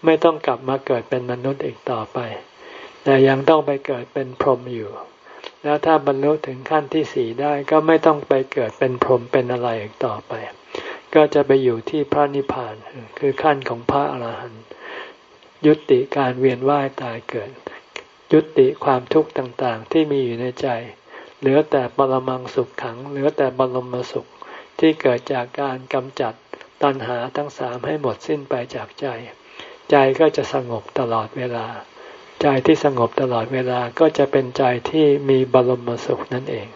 ไม่ต้องกลับมาเกิดเป็นมนุษย์อีกต่อไป แต่ยังต้องไปเกิดเป็นพรหมอยู่ แล้วถ้าบรรลุถึงขั้นที่สี่ได้ก็ไม่ต้องไปเกิดเป็นพรหมเป็นอะไรอีกต่อไป ก็จะไปอยู่ที่พระนิพพานคือขั้นของพระอรหันต์ ยุติการเวียนว่ายตายเกิด ยุติความทุกข์ต่างๆ ที่มีอยู่ในใจ เหลือแต่บรมังสุขขัง เหลือแต่บรมสุขที่เกิดจากการกำจัดตัณหาทั้งสามให้หมดสิ้นไปจากใจ ใจก็จะสงบตลอดเวลา ใจที่สงบตลอดเวลาก็จะเป็นใจที่มีบรมสุขนั่นเอง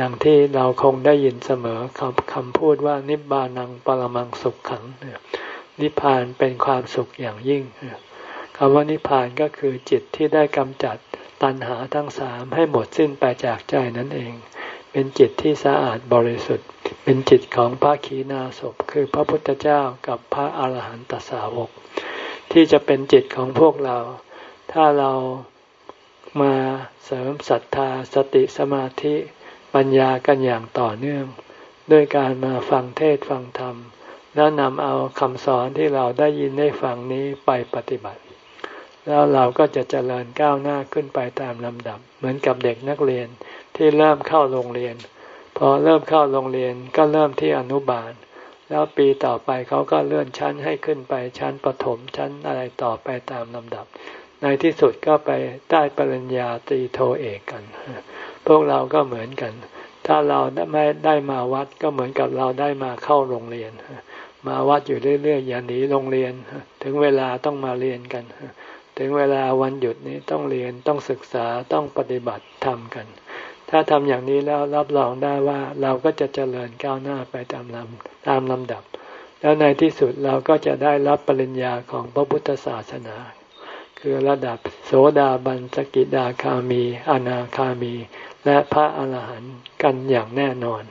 ดังที่เราคงได้ยินเสมอคำคำพูดว่านิบานังปรมังสุขขังนิพพานเป็นความสุขอย่างยิ่ง คำว่านิพพานก็คือจิตที่ได้กำจัดตัณหาทั้งสามให้หมดสิ้นไปจากใจนั่นเอง เป็นจิตที่สะอาดบริสุทธิ์ เป็นจิตของพระขีณาสพคือพระพุทธเจ้ากับพระอาหารหันตสาวก ที่จะเป็นจิตของพวกเรา ถ้าเรามาเสริมศรัทธาสติสมาธิปัญญากันอย่างต่อเนื่อง ด้วยการมาฟังเทศฟังธรรม แล้วนำเอาคำสอนที่เราได้ยินได้ฟังนี้ไปปฏิบัติ แล้วเราก็จะเจริญก้าวหน้าขึ้นไปตามลำดับ เหมือนกับเด็กนักเรียนที่เริ่มเข้าโรงเรียน พอเริ่มเข้าโรงเรียนก็เริ่มที่อนุบาล แล้วปีต่อไปเขาก็เลื่อนชั้นให้ขึ้นไปชั้นประถมชั้นอะไรต่อไปตามลำดับ ในที่สุดก็ไปได้ปริญญาตรีโทเอกกัน พวกเราก็เหมือนกัน ถ้าเราไม่ได้มาวัดก็เหมือนกับเราได้มาเข้าโรงเรียน มาวัดอยู่เรื่อยๆอย่าหนีโรงเรียน ถึงเวลาต้องมาเรียนกัน ถึงเวลาวันหยุดนี้ต้องเรียนต้องศึกษาต้องปฏิบัติทำกัน ถ้าทำอย่างนี้แล้วรับรองได้ว่าเราก็จะเจริญก้าวหน้าไปตามลำตามลำดับ แล้วในที่สุดเราก็จะได้รับปริญญาของพระพุทธศาสนา คือระดับโสดาบันสกิดาคามี อนาคามี และพระอาหารหันต์กันอย่างแน่นอน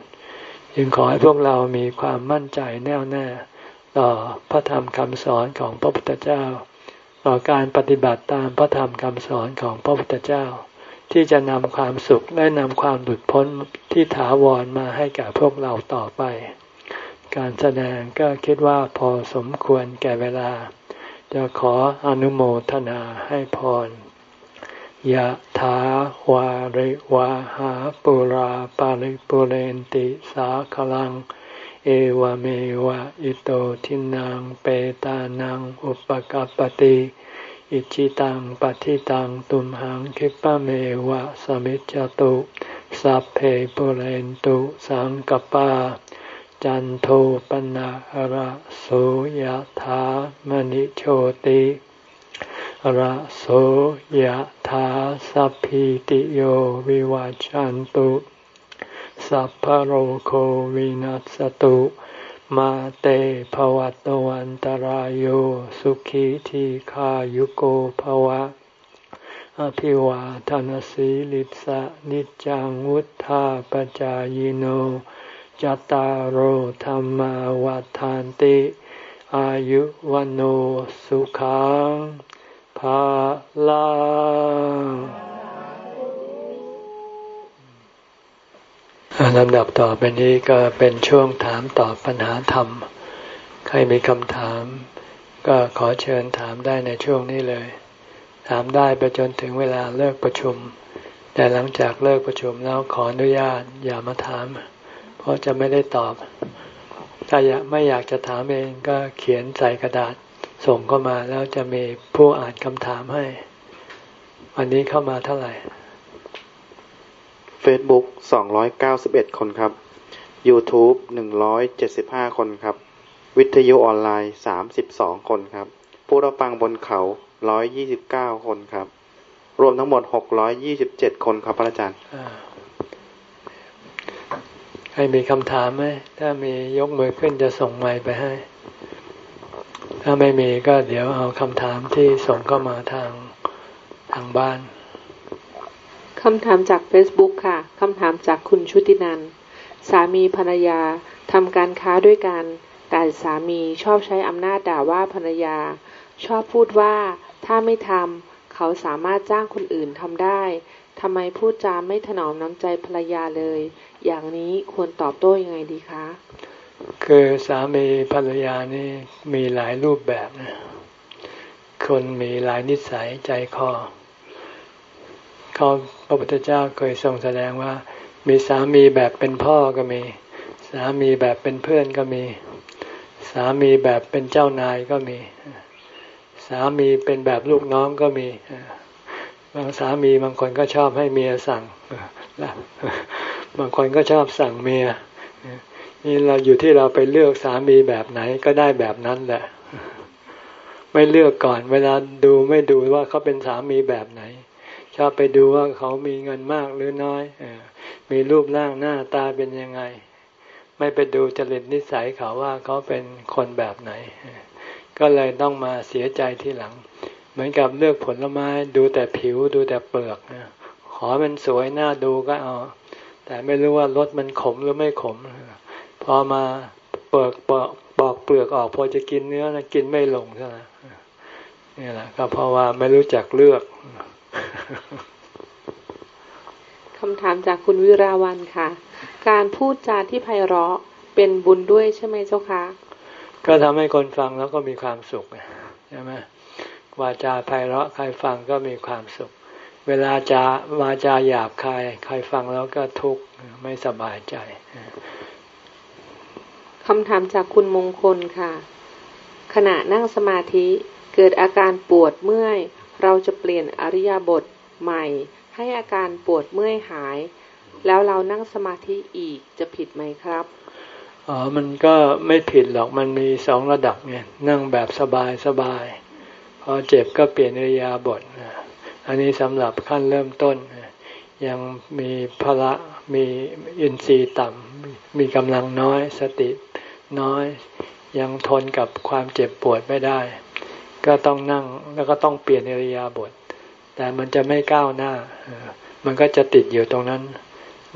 จึงขอให้พวกเรามีความมั่นใจแน่วแน่ต่อพระธรรมคำสอนของพระพุทธเจ้า ต่อการปฏิบัติตามพระธรรมคำสอนของพระพุทธเจ้า ที่จะนำความสุขและนำความหลุดพ้นที่ถาวรมาให้แก่พวกเราต่อไป การแสดงก็คิดว่าพอสมควรแก่เวลา จะขออนุโมทนาให้พรยะถาวาริวาหาปุราปาริปุเรนติสาคลัง เอวเมวะอิโตทินังเปตานังอุปกัปติอิจิตังปฏิตังตุมหังคิปะเมวะสมิจจตุสัพเพปุเรนตุสังกปา จันโทปนะระโสยธามณิโชติระโสยธาสัพพิติโยวิวัจจันตุ สัพพโรโควินัสตุ มาเตภวัตวันตารโยสุขีทีขายุโกภวะ อภิวาทานสีลิสะนิจังวุธาปจายโนจตารโหธรรมวาทานติ อายุวันโอสุขังภาลัง ลำดับต่อไปนี้ก็เป็นช่วงถามตอบปัญหาธรรม ใครมีคำถาม ก็ขอเชิญถามได้ในช่วงนี้เลย ถามได้ไปจนถึงเวลาเลิกประชุม แต่หลังจากเลิกประชุมแล้วขออนุญาตอย่ามาถาม เพราะจะไม่ได้ตอบ ถ้าไม่อยากจะถามเองก็เขียนใส่กระดาษส่งเข้ามาแล้วจะมีผู้อ่านคำถามให้ วันนี้เข้ามาเท่าไหร่ Facebook 291 คนครับ YouTube 175 คนครับ วิทยุออนไลน์ 32 คนครับ ผู้รับฟังบนเขา 129 คนครับ รวมทั้งหมด 627 คนครับพระอาจารย์ใครมีคำถามไหม ถ้ามียกมือขึ้นจะส่งไมค์ไปให้ ถ้าไม่มีก็เดี๋ยวเอาคำถามที่ส่งเข้ามาทางทางบ้าน คำถามจาก Facebook ค่ะ คำถามจากคุณชุตินัน สามีภรรยาทำการค้าด้วยกัน แต่สามีชอบใช้อำนาจด่าว่าภรรยา ชอบพูดว่าถ้าไม่ทำเขาสามารถจ้างคนอื่นทำได้ทำไมพูดจาไม่ถนอมน้ำใจภรรยาเลย อย่างนี้ควรตอบโต้ยังไงดีคะ คือสามีภรรยานี่มีหลายรูปแบบนะคนมีหลายนิสัยใจคอ เขาพระพุทธเจ้าเคยทรงแสดงว่า มีสามีแบบเป็นพ่อก็มี สามีแบบเป็นเพื่อนก็มี สามีแบบเป็นเจ้านายก็มี สามีเป็นแบบลูกน้องก็มีบางสามีบางคนก็ชอบให้เมียสั่งบางคนก็ชอบสั่งเมียนี่เราอยู่ที่เราไปเลือกสามีแบบไหนก็ได้แบบนั้นแหละ ไม่เลือกก่อน เวลาดูไม่ดูว่าเขาเป็นสามีแบบไหน ชอบไปดูว่าเขามีเงินมากหรือน้อยอมีรูปร่างหน้าตาเป็นยังไง ไม่ไปดูจริตนิสัยเขาว่าเขาเป็นคนแบบไหน ก็เลยต้องมาเสียใจทีหลัง เหมือนกับเลือกผลไม้ดูแต่ผิวดูแต่เปลือกขอมันสวยหน่าดูก็เอา แต่ไม่รู้ว่ารสมันขมหรือไม่ขม พอมาเปลือกปอกปอกเปลือกออกพอจะกินเนื้อนะกินไม่ลงใช่ไหมนี่แหละก็เพราะว่าไม่รู้จักเลือก คำถามจากคุณวิราวันค่ะ การพูดจาที่ไพเราะเป็นบุญด้วยใช่ไหมเจ้าคะก็ทำให้คนฟังแล้วก็มีความสุขใช่ไหมวาจาไพเราะใครฟังก็มีความสุข เวลาจาวาจาหยาบคายใครฟังแล้วก็ทุกข์ไม่สบายใจคำถามจากคุณมงคลค่ะ ขณะนั่งสมาธิเกิดอาการปวดเมื่อย เราจะเปลี่ยนอริยบทใหม่ ให้อาการปวดเมื่อยหาย แล้วเรานั่งสมาธิอีกจะผิดไหมครับอ๋อมันก็ไม่ผิดหรอกมันมีสองระดับไงนั่งแบบสบายสบายพอเจ็บก็เปลี่ยนอริยบทอันนี้สำหรับขั้นเริ่มต้น ยังมีพละมีอินทรีย์ต่ำมีกำลังน้อยสติน้อย ยังทนกับความเจ็บปวดไม่ได้ ก็ต้องนั่งแล้วก็ต้องเปลี่ยนอริยาบทแต่มันจะไม่ก้าวหน้า มันก็จะติดอยู่ตรงนั้น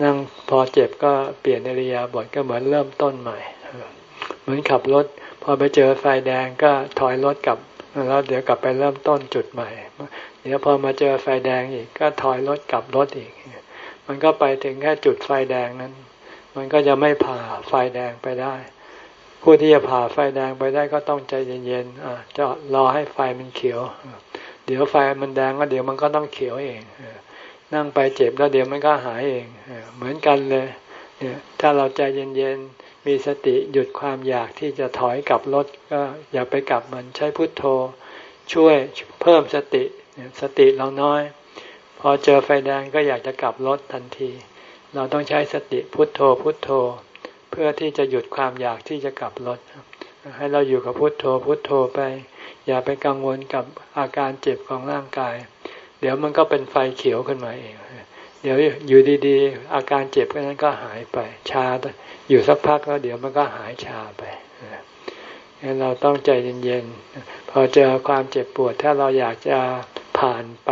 นั่งพอเจ็บก็เปลี่ยนอริยาบทก็เหมือนเริ่มต้นใหม่ เหมือนขับรถ พอไปเจอไฟแดงก็ถอยรถกลับแล้วเดี๋ยวกลับไปเริ่มต้นจุดใหม่ เดี๋ยวพอมาเจอไฟแดงอีก ก็ถอยรถกลับรถอีก มันก็ไปถึงแค่จุดไฟแดงนั้น มันก็จะไม่ผ่าไฟแดงไปได้ ผู้ที่จะผ่าไฟแดงไปได้ก็ต้องใจเย็นๆจะรอให้ไฟมันเขียว เดี๋ยวไฟมันแดงก็เดี๋ยวมันก็ต้องเขียวเอง นั่งไปเจ็บแล้วเดี๋ยวมันก็หายเอง เหมือนกันเลย ถ้าเราใจเย็นๆ มีสติหยุดความอยากที่จะถอยกลับรถก็อย่าไปกลับมันใช้พุทโธ ช่วยเพิ่มสติ สติเราน้อย พอเจอไฟแดงก็อยากจะกลับรถทันที เราต้องใช้สติพุทโธพุทโธ เพื่อที่จะหยุดความอยากที่จะกลับรถให้เราอยู่กับพุทโธพุทโธไป อย่าไปกังวลกับอาการเจ็บของร่างกาย เดี๋ยวมันก็เป็นไฟเขียวขึ้นมาเอง เดี๋ยวอยู่ดีๆ อาการเจ็บนั้นก็หายไป ชาอยู่สักพักแล้วเดี๋ยวมันก็หายชาไปงั้นเราต้องใจเย็นๆ พอเจอความเจ็บปวด ถ้าเราอยากจะผ่านไป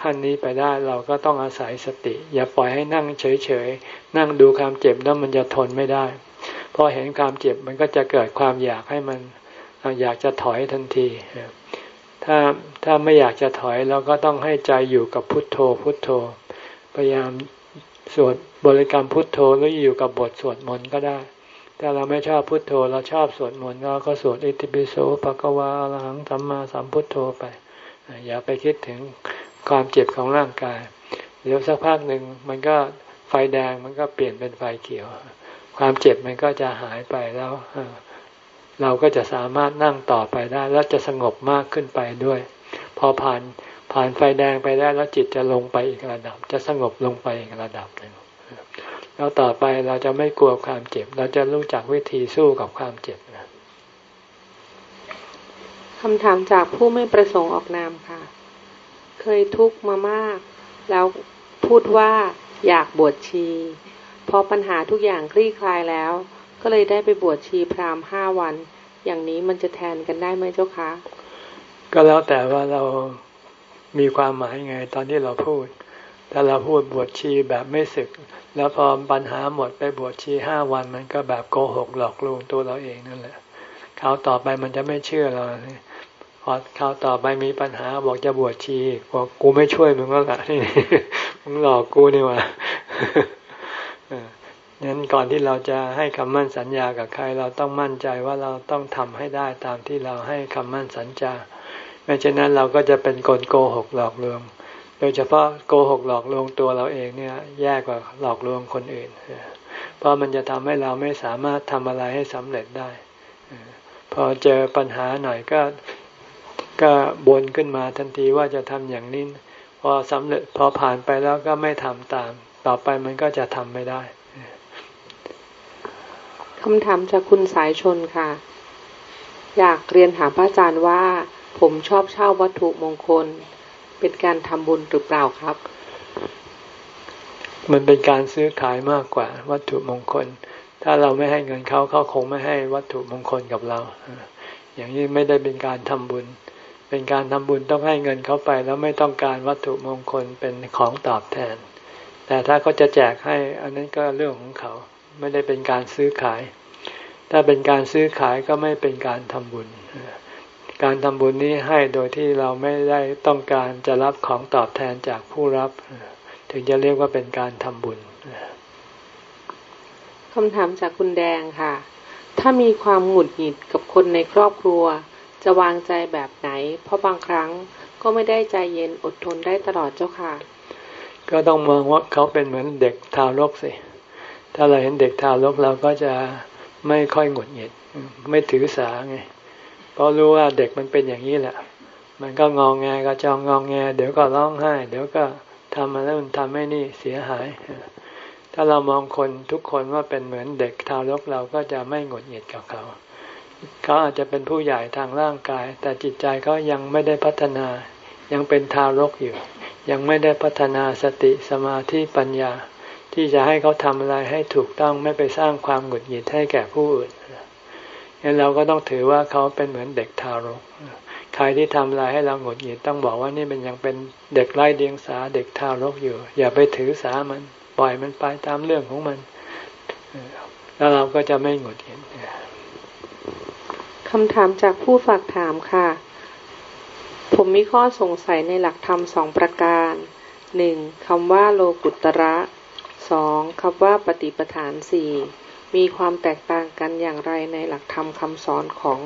ขั้นนี้ไปได้เราก็ต้องอาศัยสติ อย่าปล่อยให้นั่งเฉยๆ นั่งดูความเจ็บแล้วมันจะทนไม่ได้ พอเห็นความเจ็บมันก็จะเกิดความอยากให้มันอยากจะถอยทันที ถ้าถ้าไม่อยากจะถอยเราก็ต้องให้ใจอยู่กับพุทโธพุทโธ พยายามสวดบริกรรมพุทโธหรืออยู่กับบทสวดมนต์ก็ได้ถ้าเราไม่ชอบพุทโธเราชอบสวดมนต์เราก็สวดอิติปิโสภะกวาอรหังสัมมาสัมพุทโธไป อย่าไปคิดถึง ความเจ็บของร่างกาย เดี๋ยวสักพักหนึ่งมันก็ไฟแดงมันก็เปลี่ยนเป็นไฟเขียว ความเจ็บมันก็จะหายไปแล้วเราก็จะสามารถนั่งต่อไปได้ แล้วจะสงบมากขึ้นไปด้วย พอผ่านผ่านไฟแดงไปได้แล้วจิตจะลงไปอีกระดับ จะสงบลงไปอีกระดับหนึ่งแล้วต่อไปเราจะไม่กลัวความเจ็บ เราจะรู้จักวิธีสู้กับความเจ็บนะคำถามจากผู้ไม่ประสงค์ออกนามค่ะ ยทุกข์มามาก แล้วพูดว่าอยากบวชชี พอปัญหาทุกอย่างคลี่คลายแล้ว ก็เลยได้ไปบวชชีพราหมห้าวัน อย่างนี้มันจะแทนกันได้ไหมเจ้าคะ ก็แล้วแต่ว่าเรามีความหมายไงตอนที่เราพูดถ้าเราพูดบวชชีแบบไม่ศึก แล้วพอปัญหาหมดไปบวชชีห้าวันมันก็แบบโกหกหลอกลวงตัวเราเองนั่นแหละคราวต่อไปมันจะไม่เชื่อเราพ อคราวต่อไปมีปัญหาบอกจะบวชชีบอกกูไม่ช่วยมึงก็ละนี่มึงหลอกกูนี่วะงั้นก่อนที่เราจะให้คำมั่นสัญญากับใคร เราต้องมั่นใจว่าเราต้องทำให้ได้ตามที่เราให้คำมั่นสัญญาไม่เช่นนั้นเราก็จะเป็นคนโกหกหลอกลวง โดยเฉพาะโกหกหลอกลวงตัวเราเองเนี่ยแย่กว่าหลอกลวงคนอื่น เพราะมันจะทำให้เราไม่สามารถทำอะไรให้สำเร็จได้ พอเจอปัญหาหน่อยก็ ก็บนขึ้นมาทันทีว่าจะทำอย่างนี้ พอสำเร็จพอผ่านไปแล้วก็ไม่ทำตาม ต่อไปมันก็จะทำไม่ได้คำถามจากคุณสายชนค่ะ อยากเรียนถามพระอาจารย์ว่า ผมชอบเช่าวัตถุมงคล เป็นการทำบุญหรือเปล่าครับ มันเป็นการซื้อขายมากกว่า วัตถุมงคล ถ้าเราไม่ให้เงินเขาเขาคงไม่ให้วัตถุมงคลกับเรา อย่างนี้ไม่ได้เป็นการทำบุญ เป็นการทำบุญต้องให้เงินเขาไป แล้วไม่ต้องการวัตถุมงคลเป็นของตอบแทน แต่ถ้าเขาจะแจกให้อันนั้นก็เรื่องของเขาไม่ได้เป็นการซื้อขาย ถ้าเป็นการซื้อขายก็ไม่เป็นการทำบุญ การทำบุญนี้ให้โดยที่เราไม่ได้ต้องการจะรับของตอบแทนจากผู้รับ ถึงจะเรียกว่าเป็นการทำบุญคำถามจากคุณแดงค่ะ ถ้ามีความหงุดหงิดกับคนในครอบครัว จะวางใจแบบไหน เพราะบางครั้งก็ไม่ได้ใจเย็นอดทนได้ตลอดเจ้าค่ะ ก็ต้องมองว่าเขาเป็นเหมือนเด็กทารกสิ ถ้าเราเห็นเด็กทารกเราก็จะไม่ค่อยหงุดหงิด ไม่ถือสาไง เพราะรู้ว่าเด็กมันเป็นอย่างนี้แหละ มันก็งองแงก็จองงองแง เดี๋ยวก็ร้องไห้ เดี๋ยวก็ทำมาแล้วมันทำให้นี่เสียหาย ถ้าเรามองคนทุกคนว่าเป็นเหมือนเด็กทารกเราก็จะไม่หงุดหงิดกับเขา เขาอาจจะเป็นผู้ใหญ่ทางร่างกาย แต่จิตใจเขายังไม่ได้พัฒนา ยังเป็นทารกอยู่ ยังไม่ได้พัฒนาสติสมาธิปัญญา ที่จะให้เขาทำอะไรให้ถูกต้องไม่ไปสร้างความหงุดหงิดให้แก่ผู้อื่นงั้นเราก็ต้องถือว่าเขาเป็นเหมือนเด็กทารก ใครที่ทำอะไรให้เราหงุดหงิดต้องบอกว่านี่มันยังเป็นเด็กไร้เดียงสาเด็กทารกอยู่ อย่าไปถือสามันปล่อยมันไปตามเรื่องของมัน แล้วเราก็จะไม่หงุดหงิด คำถามจากผู้ฝากถามค่ะ ผมมีข้อสงสัยในหลักธรรมสองประการ หนึ่งคำว่าโลกุตระ สองคำว่าปฏิปทานสี่มีความแตกต่างกันอย่างไรในหลักธรรมคำสอนของ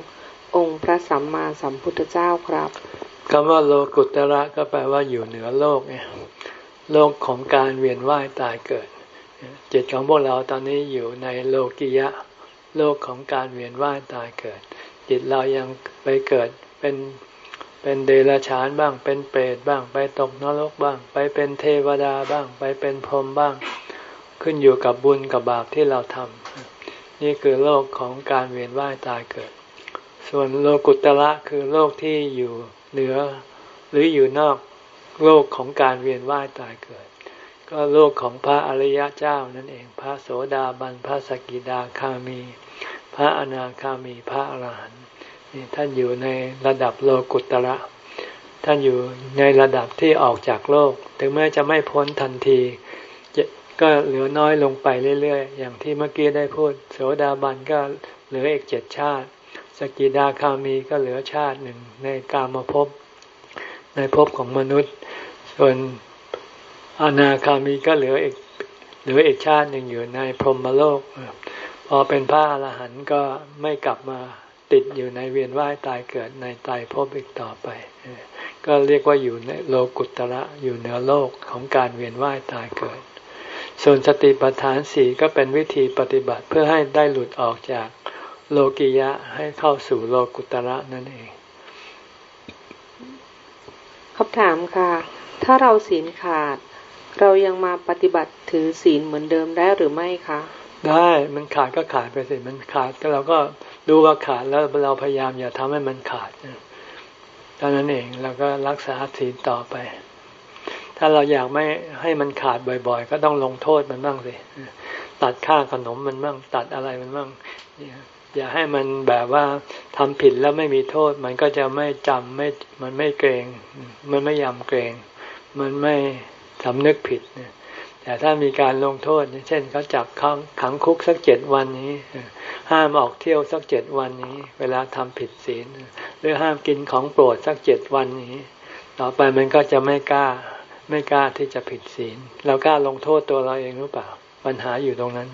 องค์พระสัมมาสัมพุทธเจ้าครับคำว่าโลกุตระก็แปลว่าอยู่เหนือโลกเนี่ยโลกของการเวียนว่ายตายเกิด จิตของพวกเราตอนนี้อยู่ในโลกิยะ โลกของการเวียนว่ายตายเกิด จิตเรายังไปเกิดเป็นเป็นเดรัจฉานบ้าง เป็นเปรตบ้าง ไปตกนรกบ้าง ไปเป็นเทวดาบ้าง ไปเป็นพรหมบ้าง ขึ้นอยู่กับบุญกับบาปที่เราทำนี่คือโลกของการเวียนว่ายตายเกิด ส่วนโลกุตระคือโลกที่อยู่เหนือหรืออยู่นอกโลกของการเวียนว่ายตายเกิด ก็โลกของพระอริยเจ้านั่นเอง พระโสดาบัน พระสกิดาคามี พระอนาคามีพระอรหันต์นี่ท่านอยู่ในระดับโลกุตระ ท่านอยู่ในระดับที่ออกจากโลก ถึงแม้จะไม่พ้นทันที ก็เหลือน้อยลงไปเรื่อยๆ อย่างที่เมื่อกี้ได้พูด โสดาบันก็เหลืออีกเจ็ดชาติ สกิดาคามีก็เหลือชาติหนึ่งในกามาภพในภพของมนุษย์ ส่วนอนาคามีก็เหลืออีกเหลืออีกชาติหนึ่งอยู่ในพรหมโลก พอเป็นพระอรหันต์ก็ไม่กลับมาติดอยู่ในเวียนว่ายตายเกิดในตายภพอีกต่อไป ก็เรียกว่าอยู่ในโลกุตระอยู่เหนือโลกของการเวียนว่ายตายเกิด ส่วนสติปัฏฐานสี่ก็เป็นวิธีปฏิบัติเพื่อให้ได้หลุดออกจากโลกิยะให้เข้าสู่โลกุตระนั่นเองคำถามค่ะ ถ้าเราศีลขาด เรายังมาปฏิบัติถือศีลเหมือนเดิมได้หรือไม่คะ ได้มันขาดก็ขาดไปสิมันขาดก็เราก็ดูว่าขาดแล้วเราพยายามอย่าทำให้มันขาดเท่านั้นเองเราก็รักษาศีลต่อไป ถ้าเราอยากไม่ให้มันขาดบ่อย ๆ ก็ต้องลงโทษมันบ้างสิตัดค่าขนมมันบ้างตัดอะไรมันบ้างอย่าให้มันแบบว่าทำผิดแล้วไม่มีโทษ มันก็จะไม่จำไม่มันไม่เกรง มันไม่ยำเกรง มันไม่สำนึกผิด แต่ถ้ามีการลงโทษ เช่นเขาจับขังขังคุกสักเจ็ดวันนี้ ห้ามออกเที่ยวสักเจ็ดวันนี้ เวลาทำผิดศีลหรือห้ามกินของโปรดสักเจ็ดวันนี้ ต่อไปมันก็จะไม่กล้าไม่กล้าที่จะผิดศีลเรากล้าลงโทษตัวเราเองหรือเปล่า ปัญหาอยู่ตรงนั้น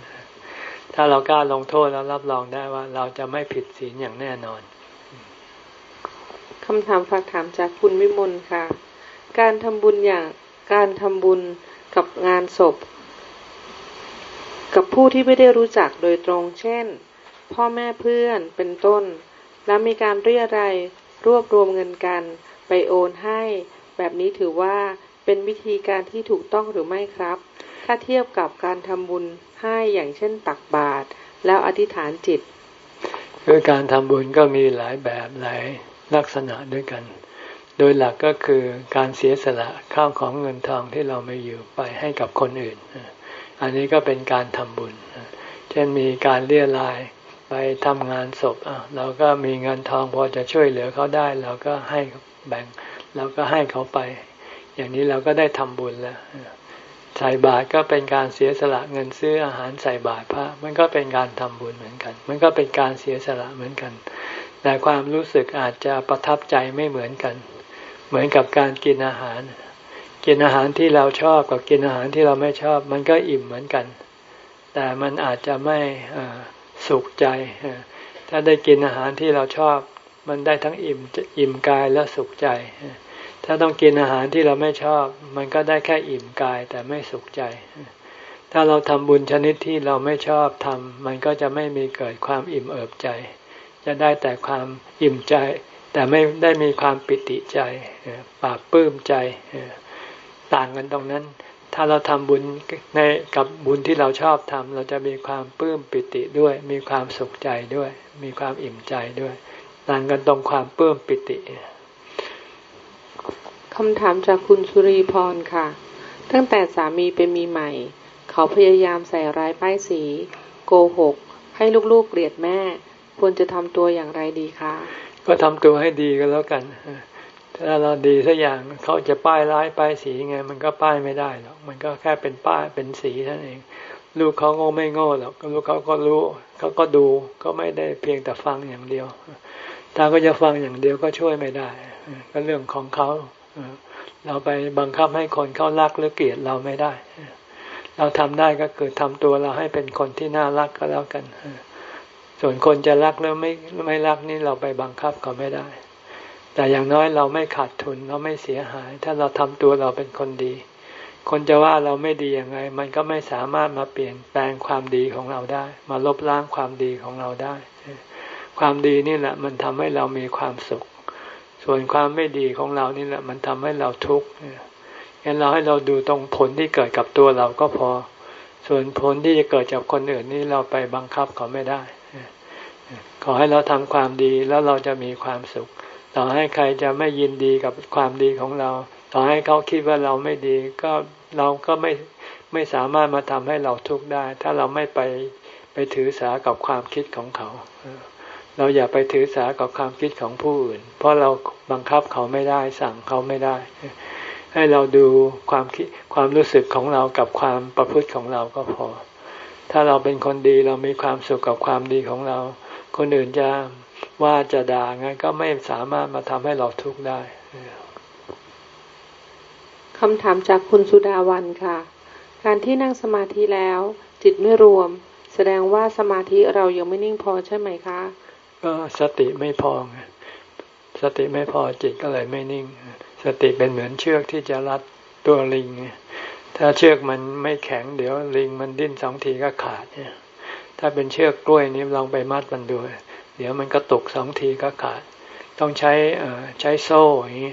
ถ้าเรากล้าลงโทษแล้วรับรองได้ว่า เราจะไม่ผิดศีลอย่างแน่นอนคำถามฝากถามจากคุณวิมลค่ะ การทำบุญอย่างการทำบุญ กับงานศพ กับผู้ที่ไม่ได้รู้จักโดยตรง เช่น พ่อแม่เพื่อนเป็นต้น แล้วมีการเรียรายรวบรวมเงินกัน ไปโอนให้ แบบนี้ถือว่าเป็นวิธีการที่ถูกต้องหรือไม่ครับ ถ้าเทียบกับการทำบุญให้อย่างเช่นตักบาตรแล้วอธิษฐานจิต คือการทำบุญก็มีหลายแบบหลายลักษณะด้วยกัน โดยหลักก็คือการเสียสละข้าวของเงินทองที่เราไม่อยู่ไปให้กับคนอื่น อันนี้ก็เป็นการทำบุญ เช่นมีการเลี้ยรายไปทำงานศพเราก็มีเงินทองพอจะช่วยเหลือเขาได้ เราก็ให้แบ่งเราก็ให้เขาไป อย่างนี้เราก็ได้ทำบุญแล้วใส่บาตรก็เป็นการเสียสละเงินซื้ออาหารใส่บาตรพระ มันก็เป็นการทำบุญเหมือนกัน มันก็เป็นการเสียสละเหมือนกัน แต่ความรู้สึกอาจจะประทับใจไม่เหมือนกัน เหมือนกับการกินอาหาร กินอาหารที่เราชอบกับกินอาหารที่เราไม่ชอบ มันก็อิ่มเหมือนกัน แต่มันอาจจะไม่สุขใจ ถ้าได้กินอาหารที่เราชอบ มันได้ทั้งอิ่มอิ่มกายและสุขใจ ถ้าต้องกินอาหารที่เราไม่ชอบ มันก็ได้แค่อิ่มกายแต่ไม่สุขใจ ถ้าเราทำบุญชนิดที่เราไม่ชอบทำมันก็จะไม่มีเกิดความอิ่มเอิบใจ จะได้แต่ความอิ่มใจ แต่ไม่ได้มีความปิติใจปราบปลื้มใจต่างกันตรงนั้น ถ้าเราทำบุญในกับบุญที่เราชอบทำเราจะมีความปลื้มปิติด้วย มีความสุขใจด้วย มีความอิ่มใจด้วย ต่างกันตรงความปลื้มปิติคำถามจากคุณสุรีพรค่ะ ตั้งแต่สามีไปมีใหม่ เขาพยายามใส่ร้ายป้ายสี โกหก ให้ลูกๆเกลียดแม่ ควรจะทำตัวอย่างไรดีคะ ก็ทำตัวให้ดีก็แล้วกัน ถ้าเราดีสักอย่างเขาจะป้ายร้ายป้ายสีไง มันก็ป้ายไม่ได้หรอก มันก็แค่เป็นป้ายเป็นสีท่านั้นเอง ลูกเขาโง่ไม่โง่หรอกลูกเขาก็รู้ เขาก็ดูก็ไม่ได้เพียงแต่ฟังอย่างเดียว ถ้าก็จะฟังอย่างเดียวก็ช่วยไม่ได้ ก็เรื่องของเขาเราไปบังคับให้คนเขารักหรือเกลียดเราไม่ได้ เราทำได้ก็คือทำตัวเราให้เป็นคนที่น่ารักก็แล้วกัน ส่วนคนจะรักหรือไม่ไม่รักนี่เราไปบังคับเขาไม่ได้ แต่อย่างน้อยเราไม่ขาดทุนเราไม่เสียหาย ถ้าเราทำตัวเราเป็นคนดี คนจะว่าเราไม่ดียังไง มันก็ไม่สามารถมาเปลี่ยนแปลงความดีของเราได้ มาลบล้างความดีของเราได้ ความดีนี่แหละ มันทำให้เรามีความสุข ส่วนความไม่ดีของเรานี่แหละ มันทำให้เราทุกข์งั้นเราให้เราดูตรงผลที่เกิดกับตัวเราก็พอ ส่วนผลที่จะเกิดจากคนอื่นนี่เราไปบังคับเขาไม่ได้ ขอให้เราทำความดีแล้วเราจะมีความสุข ต่อให้ใครจะไม่ยินดีกับความดีของเรา ต่อให้เขาคิดว่าเราไม่ดีก็เราก็ไม่ไม่สามารถมาทำให้เราทุกข์ได้ ถ้าเราไม่ไปไปถือสากับความคิดของเขา เราอย่าไปถือสากับความคิดของผู้อื่น เพราะเราบังคับเขาไม่ได้ สั่งเขาไม่ได้ ให้เราดูความคิดความรู้สึกของเรากับความประพฤติของเราก็พอ ถ้าเราเป็นคนดีเรามีความสุขกับความดีของเรา คนอื่นจะว่าจะด่าไงก็ไม่สามารถมาทำให้เราทุกข์ได้คำถามจากคุณสุดาวันค่ะ การที่นั่งสมาธิแล้ว จิตไม่รวม แสดงว่าสมาธิเรายังไม่นิ่งพอใช่ไหมคะ ก็สติไม่พอไงสติไม่พอจิตก็เลยไม่นิ่ง สติเป็นเหมือนเชือกที่จะรัดตัวลิง ถ้าเชือกมันไม่แข็งเดี๋ยวลิงมันดิ้นสองทีก็ขาดเนี่ย ถ้าเป็นเชือกกล้วยนี้ลองไปมัดมันดู เดี๋ยวมันก็ตกสองทีก็ขาด ต้องใช้ใช้โซ่อย่างนี้